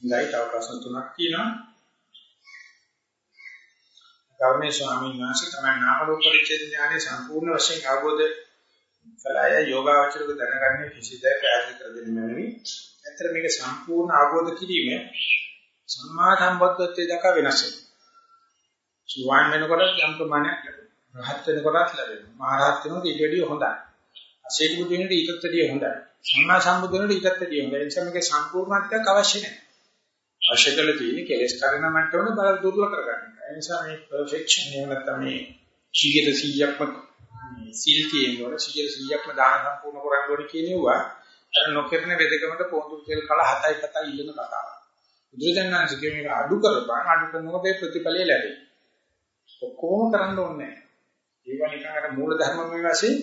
ඉඳයි තව ප්‍රශ්න තුනක් තියෙනවා. ගෞරවනීය ස්වාමීන් වහන්සේ තමයි නාම රූප පරිච්ඡේද ඥානයේ සම්පූර්ණ වශයෙන් අවබෝධ කළාය යෝගාවචරක දැනගන්නේ කිසිද පැහැදිලි කර දෙන්න මැනවි. ඇත්තට මේක සම්පූර්ණ අවබෝධ කිරීම සම්මා සම්බුද්ධත්වයට දක්වා වෙනස් වෙනවා. සුවාන් වෙනකොට යම් ප්‍රමාණයක් ලැබෙනවා. රහත් වෙනකොටත් ලැබෙනවා. මහරහත් වෙනකොට ඊට වැඩිය හොඳයි. අශේක බුදු වෙනකොට ඊටත් වැඩිය හොඳයි. සම්මා සම්බුදු වෙනකොට ඊටත් වැඩිය හොඳයි. ඒ නිසා මේක සම්පූර්ණත්වයක් අවශ්‍ය නැහැ. අවශ්‍ය කරලා තියෙන්නේ කෙලස් කරන මට්ටමන බල දුර්ල කරගන්න. ඒ නිසා මේ පර්ෆෙක්ෂන් එහෙම නැත්නම් මේ 100%ක්ම සීල් තියෙනවනේ 100%ක්ම දාන සම්පූර්ණ කරන්න ඕනේ කියනවා. අර නොකිරන වෙදකමට පොඳු තෙල් කල 7යි 7යි ඉල්ලන කතාවක්. බුදුරජාණන්සේ මේක අඩු කරපන් අඩු කරනකොට ඒ ප්‍රතිඵලය ලැබෙයි. ඔක්කොම කරන්න ඕනේ නැහැ. ඒවා නිකන් අර මූල ධර්ම මේ වශයෙන්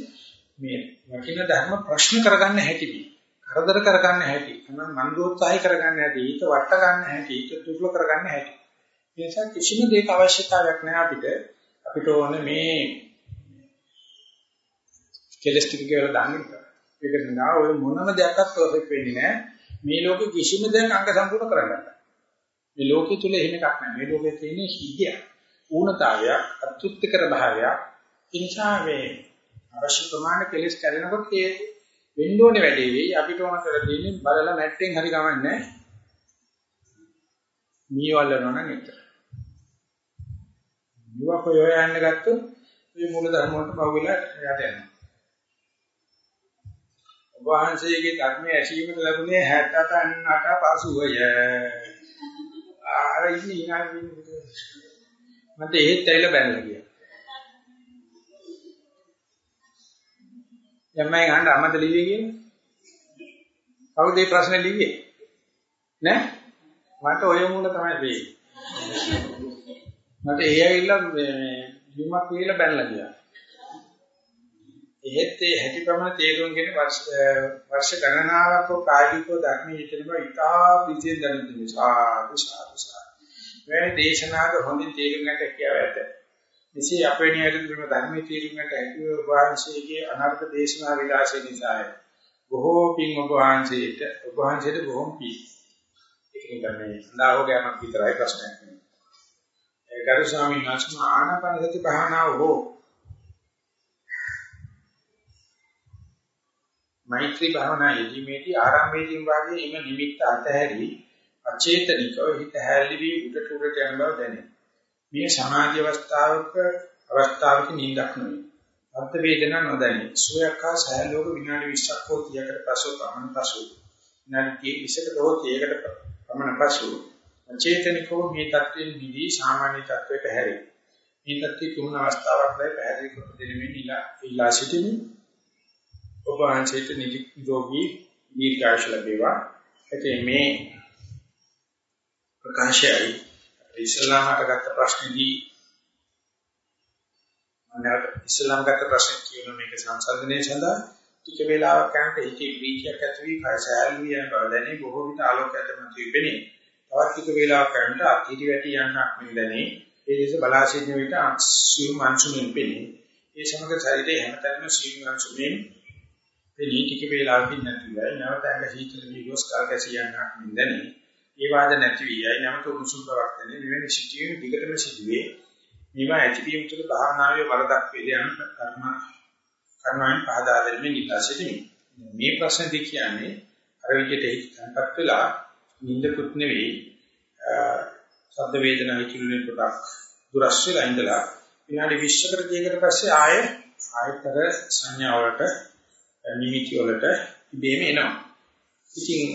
මේ වකින ධර්ම ප්‍රශ්න කරගන්න හැටිදී. කරදර කරගන්න හැටි. තමයි මන්දෝත්සාහය කරගන්න හැටි. ඊට වට ගන්න හැටි. ඊට දුර්ල කරගන්න හැටි. ඒ නිසා කිසිම දෙයක අවශ්‍යතාවයක් නැහැ අපිට. අපිට ඕනේ මේ කෙලස් ටික කියලා දාන්න විතරයි. ඒක නිසා ඔය මොනම දෙයක්වත් පර්ෆෙක්ට් වෙන්නේ නැහැ. මේ ලෝකෙ කිසිම දෙයක් අංග සම්පූර්ණ කරගන්න බෑ. මේ ලෝකෙ තුල එහෙම එකක් නැහැ. මේ ලෝකෙ තියෙන්නේ හිග්ගයක්, ඌනතාවයක්, අත්‍යුත්කර භාවයක්. ඒ නිසා මේ අවශ්‍ය ප්‍රමාණ කෙලස් කැඩෙනකොට ඒ වෙන්න ඕනේ වැඩේ වෙයි. අපිට ඕන කරලා දෙන්නේ බලලා මැට්ටෙන් හරි ගමන්නේ. මීවල් වෙනවා නම් එච්චර. මෙව කොයෝ යන්න ගත්තොත් මේ මූල ධර්ම වලට පහු වෙලා යට යනවා. ඔබ වහන්සේගේ ධර්මයේ ඇසීමට ලැබුණේ 68 8 පසුවය. ආ ඉන්නේ ඉනාලි මට ඒත් ඇවිල්ලා බැලලා ගියා. යම්මයි ගන්න අමත ලිව්වේ කියන්නේ. කවුද මේ ප්‍රශ්නේ ලිව්වේ? නෑ? මට ඔය මූල තමයි වෙන්නේ. මට ඒ ඇවිල්ලා මේ ලියුමක් කියලා බැලලා ගියා. එහෙත් ඒ හැටි ප්‍රමාණ තේරුම්ගෙන වර්ෂ වර්ෂ ගණනාවක් ප්‍රායෝගිකව ධර්මයේ යෙදෙන බව ඉතා පිළිසියෙන් දැනුම් දෙන්නේ. සාදු සාදු සාදු. මේ දේශනාවක හොඳින් තේරුම් ගන්නට කියාව ඇත. මෙසේ අපේ නියතන ධර්මයේ තේරුම් ගන්නට හැකිව වහන්සේගේ අනර්ථ දේශනා විලාසය නිසාය. බොහෝ පින් ඔබ වහන්සේට ඔබ වහන්සේට බොහොම පින්. ඒක නිකම්මේ සඳහෝගයක් විතරයි ප්‍රශ්නයක් නෙවෙයි. ඒ ගරු ස්වාමීන් වහන්සේ ආනාපාන සති භාවනාව හෝ මෛත්‍රී භාවනා යෙදීමේදී ආරම්භයේදී වාගේ එම නිමිත්ත අතහැරී අචේතනිකව හිත හැල්ලි වී උඩට උඩට යන බව දැනේ. මේ සමාධි අවස්ථාවක අවස්ථාවක නිින්දක් නෙවෙයි. අර්ථ වේදනා නොදැනී සුවයක් හා සයලෝක විනාඩි 20ක් හෝ 30කට පසු පමණ පසු විනාඩි 20කට හෝ 30කට පමණ පසු චේතනිකව මේ தත්ත්වයෙන් නිදී සාමාන්‍ය தත්ත්වයට හැරේ. මේ தත්ත්වයේ තුන් අවස්ථාවක් දැයි පැහැදිලි කර දෙමින් ඉලා සිටිනු. ඔබ ආංශයට නිරෝගී දීර්ඝායුෂ ලැබේවා. ඒ මේ ප්‍රකාශයයි ඉස්ලාමකට ගත්ත ප්‍රශ්නේදී මම ඉස්ලාම් ගත්ත ප්‍රශ්න කියන මේක සංසන්දනයේ සඳහා ටික වේලාවක් යනකොට හිතේ ප්‍රීතියක් ඇති වී කය සෑහළු යන බව දැනේ බොහෝ විට ආලෝකයට මත වෙන්නේ. තවත් ටික වේලාවක් යනකොට අතිරි වැටි යන්නක් මෙන්නනේ ඒ දේශ බලා සිටින විට සියුම් අංශුමින් පෙනේ. ඒ සමග ශරීරයේ හැමතැනම සියුම් අංශුමින් පෙනී ටික වේලාවකින් නැති වෙයි. නැවත ඇඟ සීතල වී ගොස් කාර්යසියන්නක් මෙන්නනේ. ඒ වාද නැති වී යයි. නැවත උණුසුම් බවක් දැනේ මෙවැනි සිටියේ දිගටම සිදුවේ. මේවා ඇතිවීම තුළ භාවනාවේ වරදක් වේද යන කර්ම කර්මයන් පහදා දෙමින් ඉලා සිටිමි. මේ ප්‍රශ්නදී කියන්නේ අර විදිහට හිතපත් වෙලා නිින්දකුත් නෙවෙයි ශබ්ද වේදනා විචිරුනේ කොටක් දුරස් වෙලා ඉඳලා විනාඩි 20කට දෙයකට පස්සේ ආයේ ආයතර සංඥා වලට නිමිති වලට ඉබේම එනවා. ඉතින්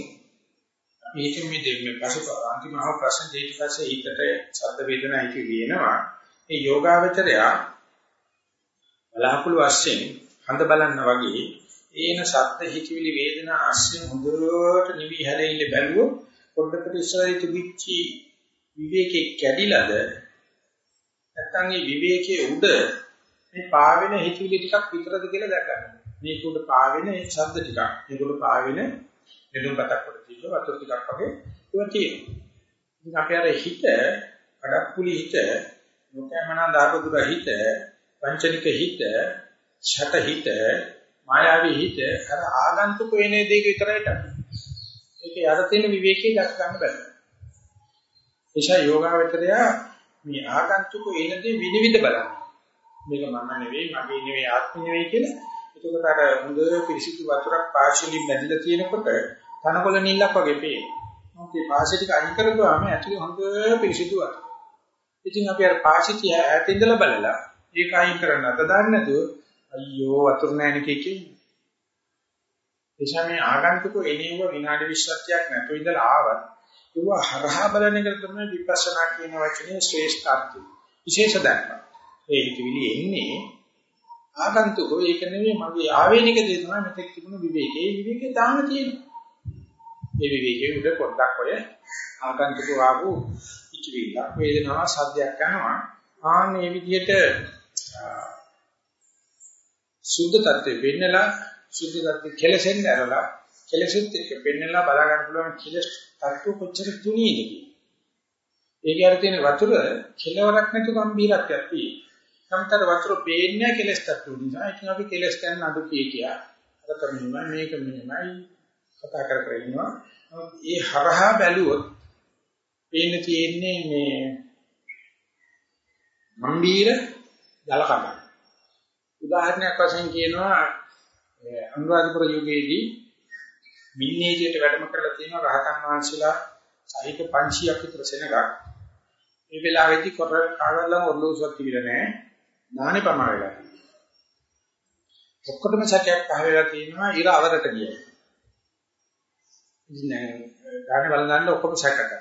මේකෙන් මේ දෙන්නේ පසු අන්තිමව ප්‍රශ්න දෙක පස්සේ හිතට ශබ්ද වේදනා හිත වෙනවා. ඒ යෝගාවචරය බලාකුළු වශයෙන් හඳ බලන්න වගේ ඒන ශබ්ද හිතවිලි වේදනා අස්සේ හොඳට නිවි හැලෙන්න බැලුවොත් පොඩ්ඩකට ඉස්සරහින් තිබිච්චි විවේකේ කැඩිලාද නැත්නම් ඒ විවේකයේ උඩ මේ පාවෙන හිතවිලි ටිකක් විතරද කියලා දැක ගන්න. මේක උඩ පාවෙන ඒ ශබ්ද ටිකක්. මේක උඩ පාවෙන නෙළුම් පතක් කොට තියෙන වතුර ටිකක් වගේ ඒවා තියෙනවා. ඉතින් අපි අර හිත, අඩක්කුලි හිත, මොකමනා දාපදුර හිත, පංචනික හිත, ඡට හිත, මායාවී හිත අර ආගන්තුක වෙනේ දෙක විතරයි තමයි. ඒක යට තියෙන විවේකී දක් ගන්න බෑ. එيشා යෝගාවචරය මේ ආගන්තුක වෙනදී විනිවිද බලන්න. මේක මම නෙවෙයි, මගේ නෙවෙයි, ආත්ම නෙවෙයි කියලා. එතකොට අර හොඳ පිරිසිදු වතුරක් පාශලින් බැඳලා තියෙනකොට තනකොළ නිල්ලක් වගේ පේනවා. මොකද මේ පාශය ටික අයින් කරගුවාම ඇතුලේ හොඳ පිරිසිදු වතුර. ඉතින් අපි අර පාශය තිය ඈත ඉඳලා බලලා ඒක අයින් කරන්න අත දාන්න නැතුව අයියෝ වතුර නැහැ නේ එනිසා මේ ආගන්තුක එනෙව විනාඩි 20ක් නැතුව ඉඳලා ආවත් ඒව හරහා බලන එක තමයි විපස්සනා කියන වචනේ ශ්‍රේෂ්ඨාර්ථය. විශේෂ දැක්ම. ඒ හිතවිලි එන්නේ ආගන්තුක ඒක නෙමෙයි මගේ ආවේනික දේ තමයි මෙතෙක් තිබුණු විවේකේ. ඒ විවේකේ තාම තියෙනවා. ඒ විවේකේ උඩ පොඩ්ඩක් ඔය ආගන්තුක ආපු ඉතිවිල්ල වේදනාව සද්දයක් යනවා. ආන් මේ විදිහට සුද්ධ tattve වෙන්නලා සුද්ධ tattve කෙලසෙන්න ඇරලා කෙලසෙත් එක්ක පෙන්නලා බලා ගන්න පුළුවන් කෙලස් tattve කොච්චර තුනීද කියලා. ඒකේ අර තියෙන වතුර කෙලවරක් නැතු ගම්බීරත්වයක් තියෙනවා. සමතර වතුර පේන්නේ කෙලස් tattve නිසා. ඒක අපි කෙලස් ගන්න අඩු කිය කියා. අර කමිනම මේක මෙහෙමයි කතා කර කර ඉන්නවා. ඒ හරහා බැලුවොත් පේන්න තියෙන්නේ මේ ගම්බීර ජල කඳක්. උදාහරණයක් වශයෙන් කියනවා අනුරාධපුර යුගයේදී මින්නේජයට වැඩම කරලා තියෙන රහතන් වහන්සේලා සහිත 500ක් විතර සෙනගක්. මේ වෙලාවේදී කොර කාගල්ලම ඔර්ලෝසුවක් තිබිලා නැහැ. දාහනේ පමා වෙලා ඔක්කොටම සැකයක් පහ වෙලා තියෙනවා. ඉර අවරට ගියයි ඉතින් දාහනේ බලන්න ඔක්කොම සැකක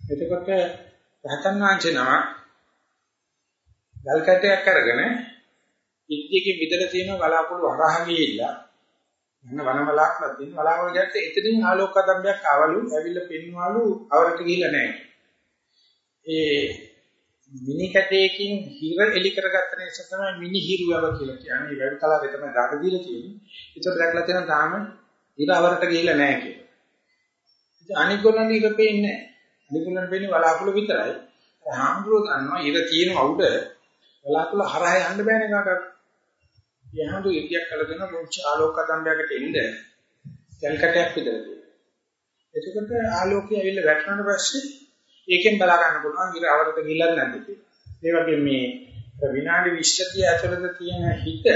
එතකොට රහතන් වහන්සේ නම ගල් කැටයක් අරගෙන ඉද්දියකින් විතර තියෙන බලාපොරොත්තු හරහා ගිහිල්ලා යන වනවලක්ලා තියෙන බලාපොරොත්තු ගැට එතනින් ආලෝක කදම්බයක් ආවලු ඇවිල්ලා පෙන්වලු අවරට ගිහිල්ලා නැහැ. ඒ මිනි කැටයකින් හිර එලි කරගත්ත නිසා තමයි මිනි හිරුවව කියලා කියන්නේ. ඒ වැව් කලාවේ තමයි දාට දීලා තියෙන්නේ. ඒකට දැක්ලා තියෙන තාම හිර අවරට ගිහිල්ලා නැහැ කියලා. ඉතින් අනික් ගොල්ලන් ඉර පේන්නේ නැහැ. අනික් ගොල්ලන් පේන්නේ බලාපොරොත්තු විතරයි. හාමුදුරුවෝ දන්නවා ඉර තියෙන උඩ බලාපොරොත්තු හරහා යන්න බෑනේ කාටවත්. යහඳු ඉතියක් කළගෙන මොච්ච ආලෝක කදම්බයකට එන්න දැල්කටයක් විතර තියෙනවා. එතකොට ආලෝකය ඇවිල්ලා වැටෙනාට පස්සේ ඒකෙන් බලා ගන්න පුළුවන් ඉර අවරට ගිහිල්ලා නැද්ද කියලා. ඒ වගේ මේ විනාඩි 20 ඇතුළත තියෙන හිත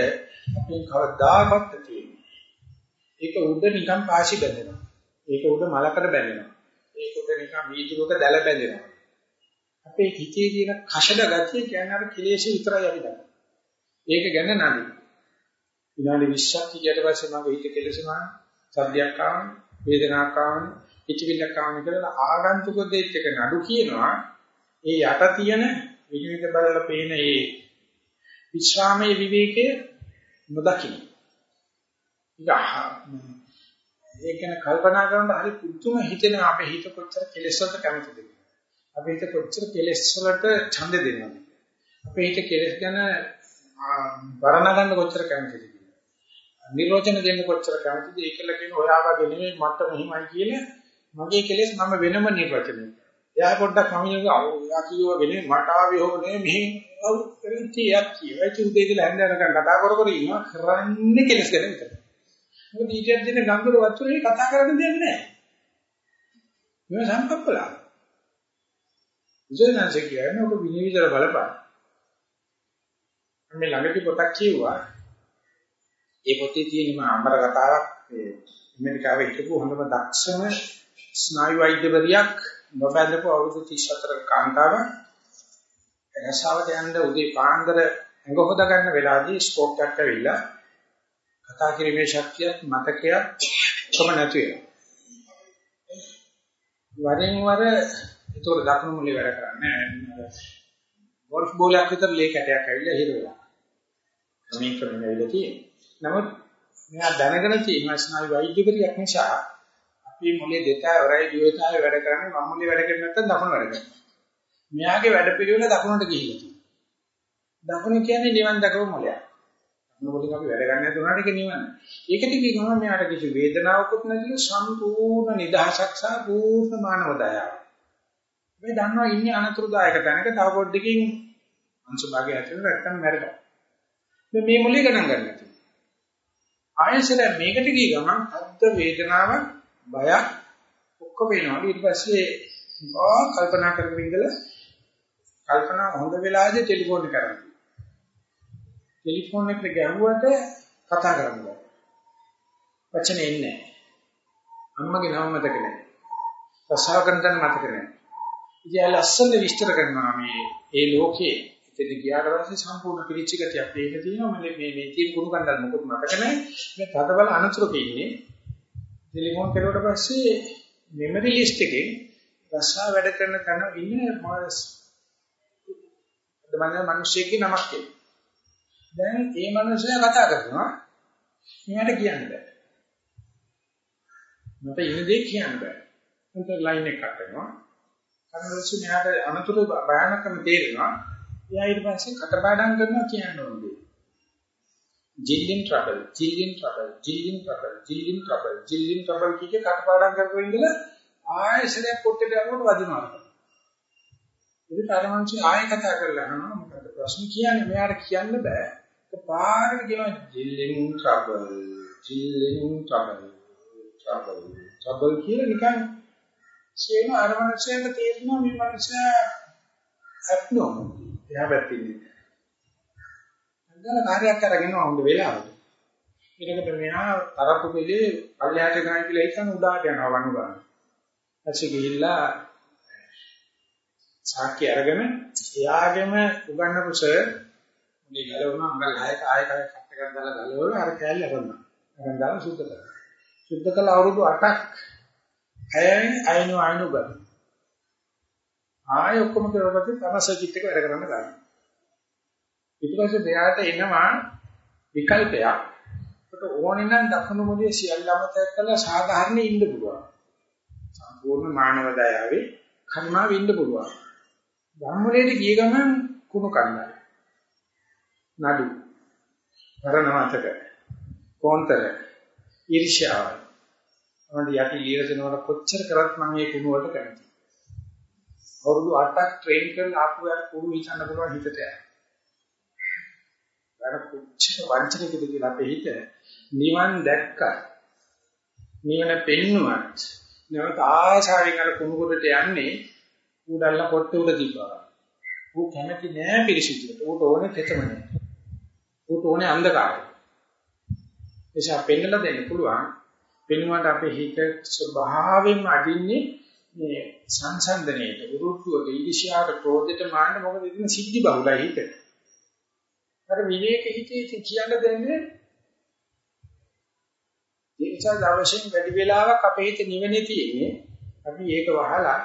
අපෙන් කවදාකවත් තියෙන්නේ. ඒක උඩ නිකන් පාසි බැඳෙනවා. ඒක උඩ මලකට බැඳෙනවා. ඒක උඩ නිකන් වීදුරුවක දැල බැඳෙනවා. අපේ හිතේ තියෙන කෂඩ ගතිය කියන්නේ අර කෙලෙස් විතරයි අපි දන්නේ. ඒක ගැන නඩි. විනාඩි 20ක් ඊට පස්සේ මගේ හිත කෙලෙසුනා සද්දයක් ආවම වේදනාවක් ආවම ඉතිවිල්ලක් ආවම කියලා ආගන්තුක දෙයක් එක නඩු කියනවා ඒ යට තියෙන විවිධ බලලා පේන ඒ විශ්‍රාමයේ විවේකයේ නොදකින්න. ඒක ගැන කල්පනා කරනකොට හරි පුදුම හිතෙන අපේ හිත කොච්චර කෙලෙස් වලට කැමතිද අපේ හිත කොච්චර කෙලෙස් වලට ඡන්ද දෙනවද අපේ හිත කෙලෙස් ගැන වරණ ගන්න කොච්චර කැමතිද නිරෝධන දෙන්න කොච්චර කැමතිද? ඒකල කියන ඔයා වගේ නෙමෙයි මට මෙහිමයි කියලා මගේ කෙලෙස් මම වෙනම නිර්වචනය එයා පොඩ්ඩක් මම කියනවා ඔයා කියුවා නෙමෙයි මට ආවේ හොම නෙමෙයි මෙහි ඔව් කරිතියක් කියයි උදේ ඉඳලා හැන්දනකම් කතා කර කර ඉන්නවා කරන්නේ කෙලෙස් ගැන විතරයි. මොකද ඊට දෙන ගම්බර වචනේ කතා කරන්න දෙයක් නැහැ. මේ සම්පප්පලා. ඉතින් කියන්නේ ඔබ විනිවිදලා බලපන්. මේ ළඟදී පොතක් කියුවා ඒ පොතේ තියෙන අම්බර කතාවක් ඇමරිකාවේ හිටපු හොඳම දක්ෂම ස්නායු වෛද්‍යවරියක් නොබැඳපු අවුරුදු 34ක කාන්තාවක් රසාවට යන්න උදේ පාන්දර ඇඟ හොද ගන්න වෙලාවදී ස්ට්‍රෝක් එකක් ඇවිල්ලා කතා කිරීමේ ශක්තියත් මතකයක් කොම නැති වෙනවා. වරින් වර ඒතකොට දකුණු මුලේ වැඩ කරන්නේ ගෝල්ෆ් බෝලයක් විතර ලේ කැටයක් ඇවිල්ලා හිර වෙලා. මේ ක්‍රමෙ ඇවිල්ලා තියෙන්නේ. නමුත් මෙයා දැනගෙන තියෙනවා ස්නායු වෛද්‍යවරියක් නිසා අපි මුලේ දෙතාවරයි දිවතාවේ වැඩ කරන්නේ මම මුලේ වැඩ කරන්නේ නැත්නම් දකුණ වැඩ කරනවා. මෙයාගේ වැඩ පිළිවෙල දකුණට ගිහිල්ලා තියෙනවා. දකුණ කියන්නේ නිවන් දකව මොලයක්. දකුණ වලින් අපි වැඩ ගන්න නැතුණාට ඒක නිවන. ඒකට කියනවා මෙයාට කිසි වේදනාවකුත් නැතිව සම්පූර්ණ නිදහසක් සහ පූර්ණ මානව දයාව. මේ දන්නවා ඉන්නේ අනතුරුදායක තැනක තව පොඩ්ඩකින් අංශ භාගය ඇතුළේ නැත්තම් මැරෙනවා. මේ මේ මොලේ ගණන් ගන්න නැති. ආයසර මේකට ගිය ගමන් අද්ද වේදනාවක් බයක් ඔක්කොම වෙනවා. ඊට පස්සේ ආ කල්පනා කරගෙන ඉඳලා කල්පනා හොඳ වෙලාවේදී ටෙලිෆෝන් එක කරන්නේ. ටෙලිෆෝන් එකට ගැහුවට කතා කරන්න බෑ. වචනේ එන්නේ නැහැ. අම්මගේ නම මතක නැහැ. ප්‍රසව කරන තැන මතක නැහැ. ඉතින් ලස්සන විස්තර කරනවා මේ ඒ ලෝකේ එතන ගියාට පස්සේ සම්පූර්ණ පිළිච්ච ගතියක් මේක තියෙනවා මේ මේ මේ තියෙන කුණු කන්දල් මොකද මතක නැහැ මේ තදබල අනතුරක ඉන්නේ ටෙලිෆෝන් කරුවට පස්සේ මෙමරි ලිස්ට් එකේ රසා වැඩ කරන තැන ඉන්නේ මාස් දමන මිනිස්සෙක්ගේ නමක් එන්නේ දැන් ඒ මිනිස්සයා කතා කරනවා මෙයාට කියන්න බෑ මට ඉන්න දේ කියන්න බෑ උන්ට ලයින් එකක් කරනවා කනරසු මෙයාට අනතුරු භයානකම තේරෙනවා එයා ඊට පස්සේ කටපාඩම් කරනවා කියන්න ඕනේ. ජිල්ලින් ට්‍රබල්, ජිල්ලින් ට්‍රබල්, ජිල්ලින් ට්‍රබල්, ජිල්ලින් ට්‍රබල්, ජිල්ලින් ට්‍රබල් කිය කටපාඩම් කරගෙන ඉඳලා ආයෙසරයක් පොට්ටේට යනකොට වදිනවා. ඉතින් තරමංශي ආයෙ කතා කරලා අහනවා මොකද ප්‍රශ්න කියන්නේ මෙයාට කියන්න බෑ. පාරට කියනවා ජිල්ලින් ට්‍රබල්, ජිල්ලින් ට්‍රබල්, ට්‍රබල්, ට්‍රබල් කියලා නිකන් සේන අරමනසෙන් තේරෙනවා මේ මනුස්සයා ඇප්නෝමල්. එයා පැත්තේ. අන්දල කාර්යයක් අරගෙන වුණ වෙලාවට. ඊටකට මෙයා තරප්පු පිළේ පල්ලෙහාට ගාන කියලා හිතන උඩාට යනවා වණු ගන්න. ඊපස්සේ ගිහිල්ලා සාක්කිය අරගෙන එයාගෙම උගන්නපු සර් මේ ගලවන අඟල් 6ක ආයෙ කාය කට්ට ගන්න දාලා ගලවල අර කෑල්ල කරනවා. අරන් දාලා සුද්ධ කරනවා. සුද්ධ කළ අවුරුදු 8ක් අයයි අයනු අයනු ගන්න. ආයෙ ඔක්කොම කරවපස්සේ තමයි සර්කිට් එක වැඩ කරන්න ගන්න. ඊට පස්සේ මෙයාට එනවා විකල්පයක්. ඒකට ඕනේ නම් දකුණු මොලේ සියල්ලම තැක් කළා සාධාරණ ඉන්න පුළුවන්. සම්පූර්ණ මානව දයාවේ කර්මාව ඉන්න පුළුවන්. ධම්මලේට ගිය ගමන් කුණු කන්නයි. නඩු. වරණවතක. කොන්තර. ඊර්ෂ්‍යාව. මොනවද යටි ලියරසනවල කොච්චර කරත් මම මේ කුණු වලට කැමතියි. අවුරුදු 8ක් ට්‍රේන් කරලා ආපු යාට කුණු විචන්න පුළුවන් හිතට යනවා. අර කොච්චර වංචනිකද කියලා අපේ හිත නිවන් දැක්කා. නිවන පෙන්නුවත් නැවත ආශාවෙන් අර කුණු කොටට යන්නේ උඩල්ල කොට්ට උඩ තිබ්බා. ඌ කැමති නෑ පිරිසිදුට. ඌට ඕනේ තෙතමනේ. ඌට ඕනේ අන්ධකාරය. එيشා පෙන්නලා දෙන්න පුළුවන්. පෙන්වුවාට අපේ හිත ස්වභාවයෙන්ම අදින්නේ මේ සංසන්දනයේට, උරුට්ටුවට, ඊර්ෂ්‍යාවට, ක්‍රෝධයට මාන්න මොකද ඉතින් සිද්ධි බහුලයි හිත. අර විවේක හිතේ ඉතින් කියන්න දෙන්නේ ඒ නිසා දවසෙන් වැඩි වෙලාවක් අපේ හිත නිවෙන්නේ තියෙන්නේ. අපි ඒක වහලා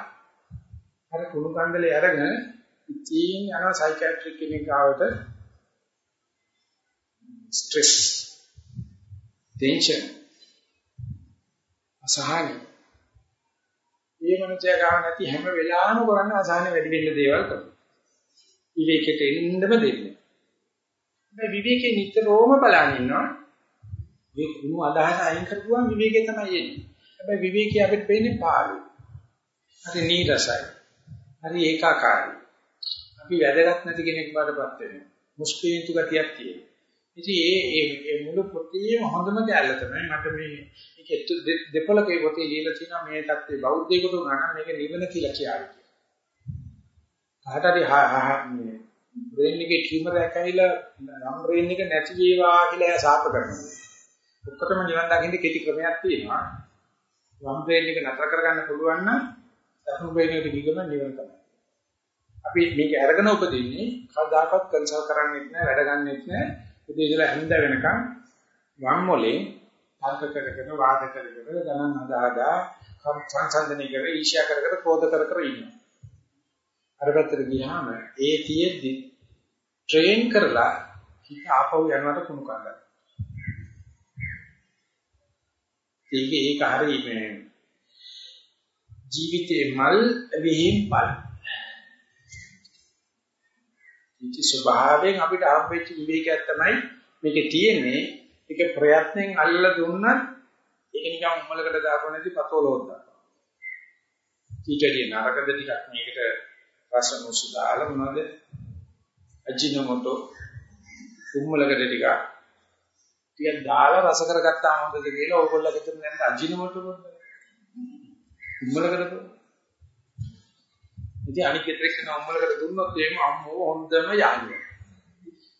අර කුණු කන්දලේ අරගෙන ඉතින් යනවා සයිකියාට්‍රික් කෙනෙක් ආවට ස්ට්‍රෙස් ටෙන්ෂන් අසහනයි. මේ මනුස්සයා ගාව නැති හැම වෙලාවෙම කරන්නේ අසහන වැඩි වෙන්න දේවල් කරනවා. විවේකයට එන්නම දෙන්නේ. මේ විවේකේ නිතරම බලන් ඉන්නවා. මේ කුණු අදහස අයින් කරපුවම විවේකේ තමයි එන්නේ. හැබැයි විවේකී අපිට පේන්නේ පාළු. හරි නීරසයි. හරි ඒකාකාරයි අපි වැදගත් නැති කෙනෙක් බාටපත් වෙනවා. මුස්පීන්තු ගතියක් තියෙනවා. ඉතින් ඒ ඒ මුළු පොතේම හොඳම කැලල තමයි මට මේ ඒක දෙපොලකේ පොතේ ලියලා තියෙනවා මේ தත්ත්වේ බෞද්ධයෙකුට උනා නම් මේක නිවන කියලා කියන්නේ. කාට හරි මේ බ්‍රේන් එකේ ටියුමර් එකක් ඇවිල්ලා නම් බ්‍රේන් එක නැති වේවා කියලා එයා සාප කරනවා. ඔක්කොටම නිවන් දකින්න කෙටි ක්‍රමයක් තියෙනවා. වම් බ්‍රේන් එක නතර කරගන්න පුළුවන් නම් දකුණු බ්‍රේන් එකට ගිගම නිවන තමයි. අපි මේක අරගෙන උපදින්නේ කවදාකවත් කන්සල් කරන්නෙත් නෑ වැඩ ගන්නෙත් නෑ උදේ ඉඳලා හැන්ද වෙනකන් වම් මොලේ තර්ක කර කර වාද කර කර ගණන් හදාදා සංසන්දනය කර ඊර්ෂ්‍යා කර කර ක්‍රෝධ කර කර ඉන්නවා අර පැත්තට ගියාම ඒ තියෙද්දි ට්‍රේන් කරලා හිත ආපහු යනවට කුණු කරගන්න. ඒක ඒක හරි මේ ජීවිතේ මල් වෙහිම් පල්. ඉති ස්වභාවයෙන් අපිට හම්බෙච්ච විවේකයක් තමයි මේකේ තියෙන්නේ. ඒක ප්‍රයත්නෙන් අල්ලලා දුන්නත් ඒක නිකන් උම්මලකට දාපො නැති පතෝලෝද්දා. ඊටදී නරකද ටිකක් මේකට රස මුසු දාලා මොනවද? අජිනමොටෝ. කුම්මලකට ටික ටිකක් දාලා රස කරගත්තා හොඳද කියලා ඕගොල්ලෝ ගෙදර නැත්නම් අජිනමොටෝ මොකද? කුම්මලකට ඉතින් අනිත් කෙනෙක් කෙනා උම්මලකට දුන්නොත් එහෙම අම්මෝ හොඳම යාළුවා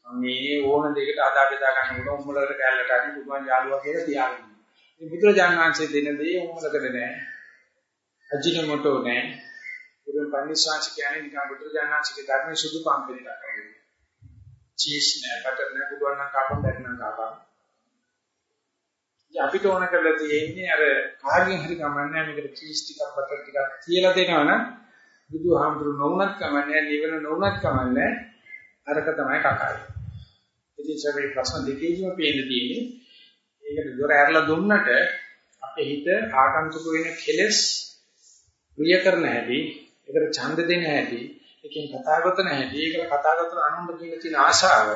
මේ ඕන දෙයකට අදා බෙදා ගන්නකොට උම්මලකට කැලලට අරි පුදුමන් යාළුවා කියලා තියාගන්න. මේ බුදුරජාණන් වහන්සේ දෙන දේ උම්මලකට නෑ. අජිනමොටෝ නෑ. පුරුම පන්සිවාංශ කියන්නේ නිකන් බුදුරජාණන්සේගේ ධර්මයේ සුදු පම්පෙන එකක් වගේ. චීස් නෑ, බටර් නෑ, පුළුවන් නම් කාපම් බැරි නම් කාපම්. ඉතින් අපිට ඕන කරලා තියෙන්නේ අර කාගෙන් හරි ගමන්නේ මේකට චීස් ටිකක් බටර් ටිකක් කියලා දෙනවනම් බුදුහාමුදුරු නොවුනත් කමන්නේ, නිවන නොවුනත් කමන්නේ අරක තමයි කකායි. ඉතින් සැබේ ප්‍රශ්න දෙකේදීම පේන්න තියෙන්නේ ඒකට දොර ඇරලා දුන්නට අපේ හිත ආකන්තුක වෙන කෙලෙස් ප්‍රිය කරන හැටි ඒකට ඡන්ද දෙන්න හැටි, එකෙන් කතා කරන හැටි, ඒකට කතා කරන අනුන්ට කියන තියෙන ආශාව.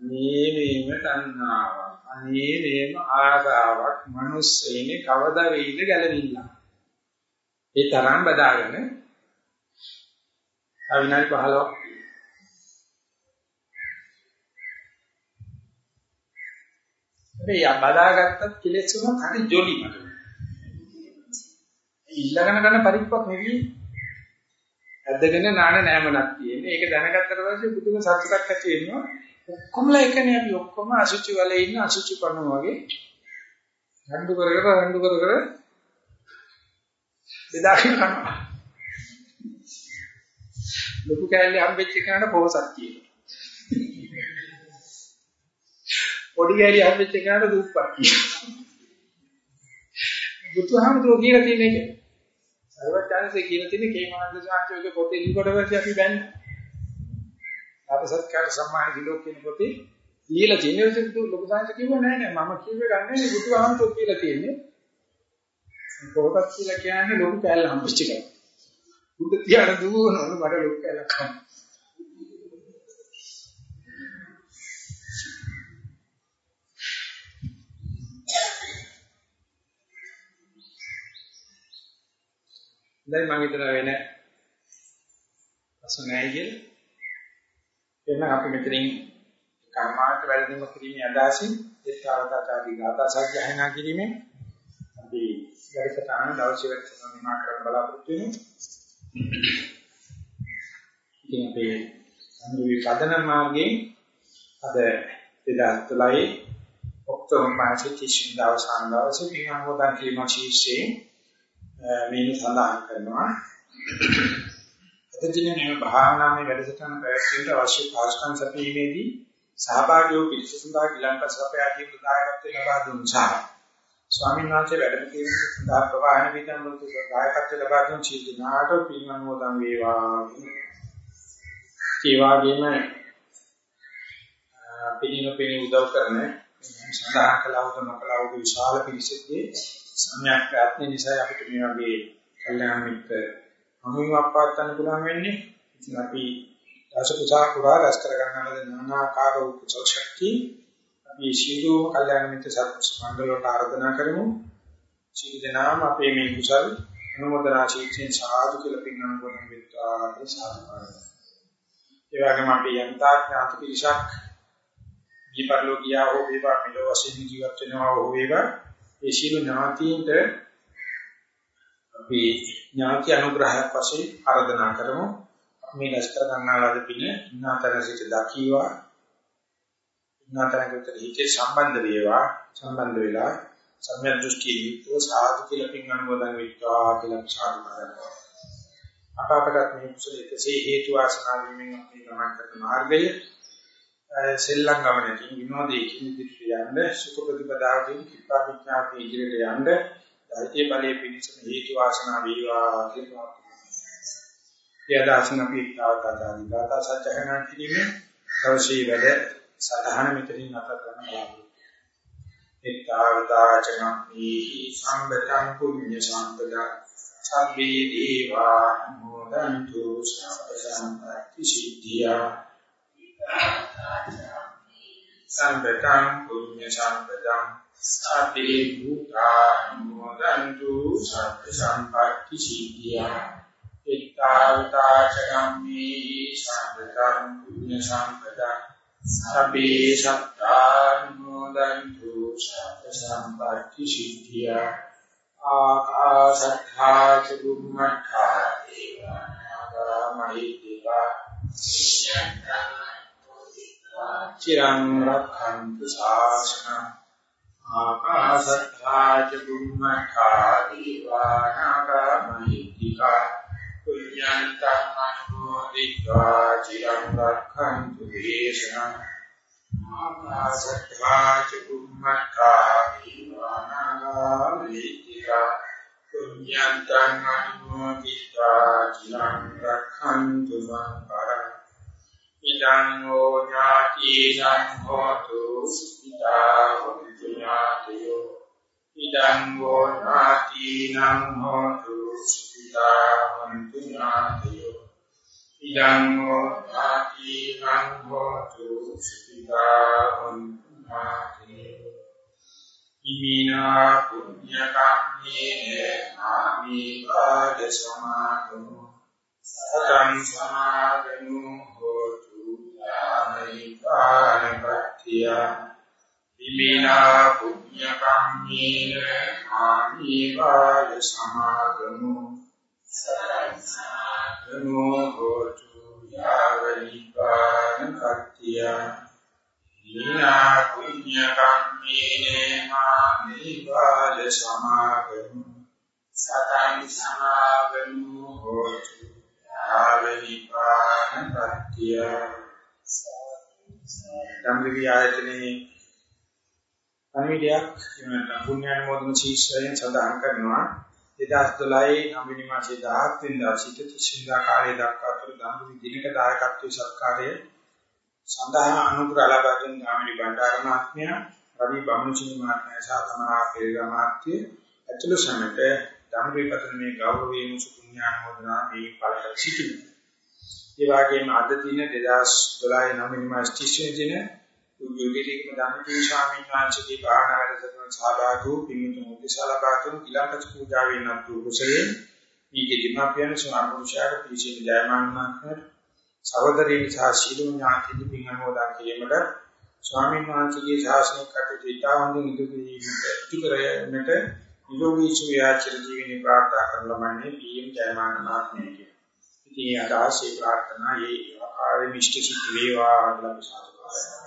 අනේ මේම තණ්හාවක්, අනේ මේම ආසාවක්, මිනිස්සෙනේ කවදා වෙයිද ගැලවිල්ල. ඒ තරම් බදාගෙන අවිනාඩි 15ක් හැබැයි බදාගත්තත් කෙලෙස් වුණා හරි ජොලි මට. ඉල්ලගෙන ගන්න පරිප්පක් නෙවෙයි. ඇදගෙන නාන නෑමනක් තියෙන්නේ. ඒක දැනගත්තට පස්සේ පුදුම සතුටක් ඇති වෙනවා. ඔක්කොමලා එකනේ අපි ඔක්කොම අසුචි වලේ ඉන්න අසුචි කරනවා වගේ. රණ්ඩු කර කර රණ්ඩු කර කර බෙදාගෙන කරනවා. ලොකු කෑල්ලේ හම්බෙච්ච කෙනාට පොහසත් කියනවා. පොඩි කෑල්ලේ හම්බෙච්ච කෙනාට දුප්පත් කියනවා. බුදුහාමුදුරුවෝ කියලා තියෙන එක. සර්වඥාන්සේ කියලා තියෙන කේමානන්ද සාංශෝගේ පොතේ ලිකොට වෙච්ච අපි බැන්න. අපසත්කාර සම්මාන දිලෝ කියන පොතේ ලියලා තියෙන විදිහට ලොකු සාංශ කිව්වා නෑ නෑ මම කිව්වේ ගන්නේ බුදුහාමුදුරුවෝ කියලා තියෙන්නේ. පොතක් කියලා කියන්නේ ලොකු කැලල හම්බෙච්ච එකක්. බුද්ධ තියාන දුවනවලු මට ලොකු කැලලක් හම්බ. දැන් මම හිතන වෙන ප්‍රශ්න නැහැ කියලා. එහෙනම් අපි මෙතනින් කර්මාන්ත වැඩිම කිරීමේ අදහසින් ඒතාවතාචාදී ගාථා සජ්ජායනා කිරීමෙන් අපි වැඩසටහන දවසේ වැඩසටහන නිමා කරන්න බලාපොරොත්තු වෙනවා. ඉතින් අපේ අනුවි පදන මාර්ගයේ අද 2013 ඔක්තෝබර් මාසයේ 30 වෙනිදා අවසන් දවසේ පින්වන්වදන් කිරීම ශීර්ෂයෙන් මේක සඳහන් කරනවා. එතකොට මේ භාවනාවේ වැඩසටහන පැවැත්වීමට අවශ්‍ය පාස්කම් සැපීමේදී සහභාගී වූ පිරිස සඳහා ගිලන්පස අපයාදී උදායකත්වය ලබා දුන්සා. ස්වාමීන් වහන්සේ වැඩම කිරීම සඳහා ප්‍රවාහන විතන වලට සහායකත්වය ලබා දුන් චීදිනාට පින්වන් මොදන් වේවා. ඒ වගේම පිළින පිළි උදව් කරන සඳහන් කළා වූ නොකළා වූ විශාල පිරිසකේ සම්‍යක් ප්‍රයත්න නිසා අපිට මේ වගේ කල්යාණ මිත්‍ර හමුවීමක් පවත්වන්න පුළුවන් වෙන්නේ. ඉතින් අපි දස පුසා පුරා රැස් කර ගන්නාද නානාකාර වූ කුසල ශක්තිය අපි ශීලෝම කල්යාණ මිත්‍ර සත්‍ය මණ්ඩලයට ආරාධනා කරමු. සීල දනාම අපේ මේ කුසල් අනුමೋದනා ශීක්ෂෙන් සාදු කියලා පින්නන ගොඩක් වෙත්වා ඒ සාදු කරනවා. ඒ වගේම අපි යන්තා ඥාති පිරිසක් දීපර්ලෝකියා හෝ වේවා මිලෝ වශයෙන් ජීවත් වෙනවා හෝ වේවා ඒ සියලු ඥාතීන්ට අපි ඥාති අනුග්‍රහයක් වශයෙන් ආරාධනා කරමු. මේ ලස්කර ගන්නාලාද පිළ ඉන්නාතර සිට දකීවා. ඉන්නාතරකට හිතේ සම්බන්ධ වේවා. සම්බන්ධ වෙලා සම්‍යක් දෘෂ්ටි යුක්තව සාදු කියලා පින් අනුමෝදන් වෙත්වා කියලා සාදු කරනවා. අපapටත් මේ කුසලයේ හේතු වාසනා වීමෙන් අපි ගමන් කරන මාර්ගය සෙල්ලම් ගමනකින් විනෝදයකින් ඉදිරියට යන්න සුඛ ප්‍රතිපදාවකින් කිප්පා විඥාති ඉදිරියට යන්න ධෛර්ය බලයේ පිණිසම හේතු වාසනා වේවා කියලා එයාදාසන අපි තාවතාදී ගාථා සත්‍යයන් කිරීමේ අවශ්‍ය වැඩ සතහන මෙතනින් නැත කරන බලාපොරොත්තු. එත්තාවතාචනම්හි සම්බතං පුඤ්ඤ සම්පදා. සබ්බේ දීවා මොදන්තු සම්පසම්පති සිද්ධියා. සම්බතං පුඤ්ඤ සම්පදං. සබ්බේ භූතා මොදන්තු සම්පසම්පති සිද්ධියා. එත්තාවතාචනම්හි සම්බතං පුඤ්ඤ සම්පදං. සබ්බේ සත්තානුමෝදන්තු සබ්බ සම්පatti සිද්ධියා. ආකාශත්තා චුම්මත්තා දේවානාගා මහිද්දීපා චිරං රක්ඛන්තු ශාසනං ආකාශත්තා චුම්මත්තා දේවානාගා මහිද්දීපා පුඤ්ඤන්තං අනුමෝදිතා චිරං රක්ඛන්තු මං පරං ඉදං හෝ ඥාතිසං හෝතු සුඛිතා හොතු ඥාතියෝ ඉදං හෝ ඥාතිනං හෝතු සුඛිතා හොන්තු ඥාතයෝ ඉදං හෝ ඥාතිනං හෝතු සුඛිතා හොන්තු ඥාතයෝ ඉමිනා පුඤ්ඤ කම්මේ ආමි පාද සමාදමු සතං සමාදමු හෝතු යාමි පානපත්තිය ඉමිනා පුඤ්ඤ කම්මේ ආමි පාද සමාදමු සතං සමාදමු හෝතු යාවි පානපත්තිය ඊනා පුඤ්ඤ කම්මේන මාමි බාල සමාගමු සතං සමාගමු හෝතු ආවනිපාන පත්‍ය ධම්මික ආයතනේ පණිවිඩයක් එනනම් පුණ්‍යානුමෝදන ශීර්ෂයෙන් සඳහන් කරනවා 2012 නවවෙනි මාසයේ 17 වෙනිදා සිට 30 වෙනිදා කාලය දක්වා තුර ධම්මික දිනක දායකත්වයේ සත්කාරයේ සඳහා අනුග්‍රහ ලබා දුන් ගාමිණී බණ්ඩාර මහත්මයා රවි බමුණුචිනි මහත්මයා සහ තමරා පෙරේරා මහත්මිය ඇතුළු සමට ධම්මපතන මේ ගෞරවයේ මුසුුණ්‍යානෝදනා මේ පාලක සිටිනවා. ඒ වගේම අද දින 2012 නවවෙනි මාස 30 දින උද්‍යෝගිකම ධම්මපී ස්වාමීන් වහන්සේගේ භාවනා වැඩසටහන සහභාගී වූ පින්තුන් උදෙසලපාතුන් ඊළඟට පූජාවෙන් අතු කුසලයෙන් මේකේ දීමාපියන් ස්වාමීන් පිසින් ජයමාන මහත්මයා සහෝදරයන් සහ සීලෝ ඥාතිනි පින් අනුමෝදන් කිරීමට ස්වාමීන් වහන්සේගේ ශාසනික කටයුතු ඉතා හොඳින් ඉදිරියට ඉටු කරන්නට නිරෝගී සුවයාචර ජීවිතේ ප්‍රාර්ථනා කරන ලබන්නේ පීඑම් ජයමාන මහත්මයාගේ. ඉතින් ඒ ආශේ ප්‍රාර්ථනා ඒ ආකාරයෙන් ඉෂ්ට සිද්ධ වේවා කියලා අපි සාදු කරනවා.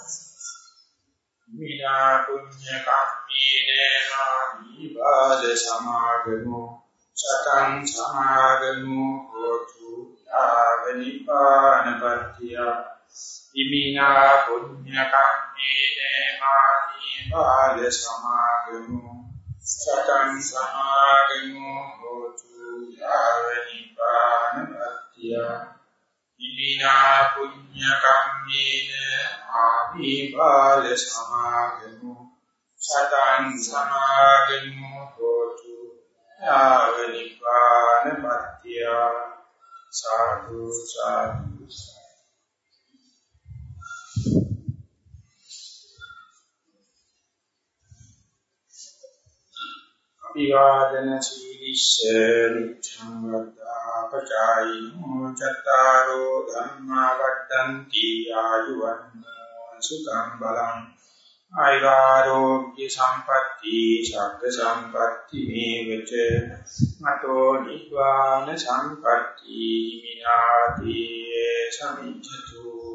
මිනා පුඤ්ඤ කම්මේන මාමි වාද සමාගමෝ සතං සමාගමෝ හෝතු ආවනිපානපත්තිය ඉමිනා පුඤ්ඤ කම්මේන මානි බාල සමාගමු සතං සමාගමු හෝතු ආවනිපානපත්තිය ඉමිනා පුඤ්ඤ කම්මේන ආමි බාල සමාගමු සතං සමාගමු හෝතු ආවනිපානපත්තිය සාදු සාදු අභිවාදන සීලිස්ස නිච්ඡං වද්දා පචායිනෝ චත්තාරෝ ධම්මා වඩ්ඩಂತಿ ආයුවන් සුඛං බලං ආයුරෝග්‍ය සම්පatti ශබ්ද සම්පatti මේවච මතෝ නිවාන සම්පatti මිනාති සමිච්ඡතු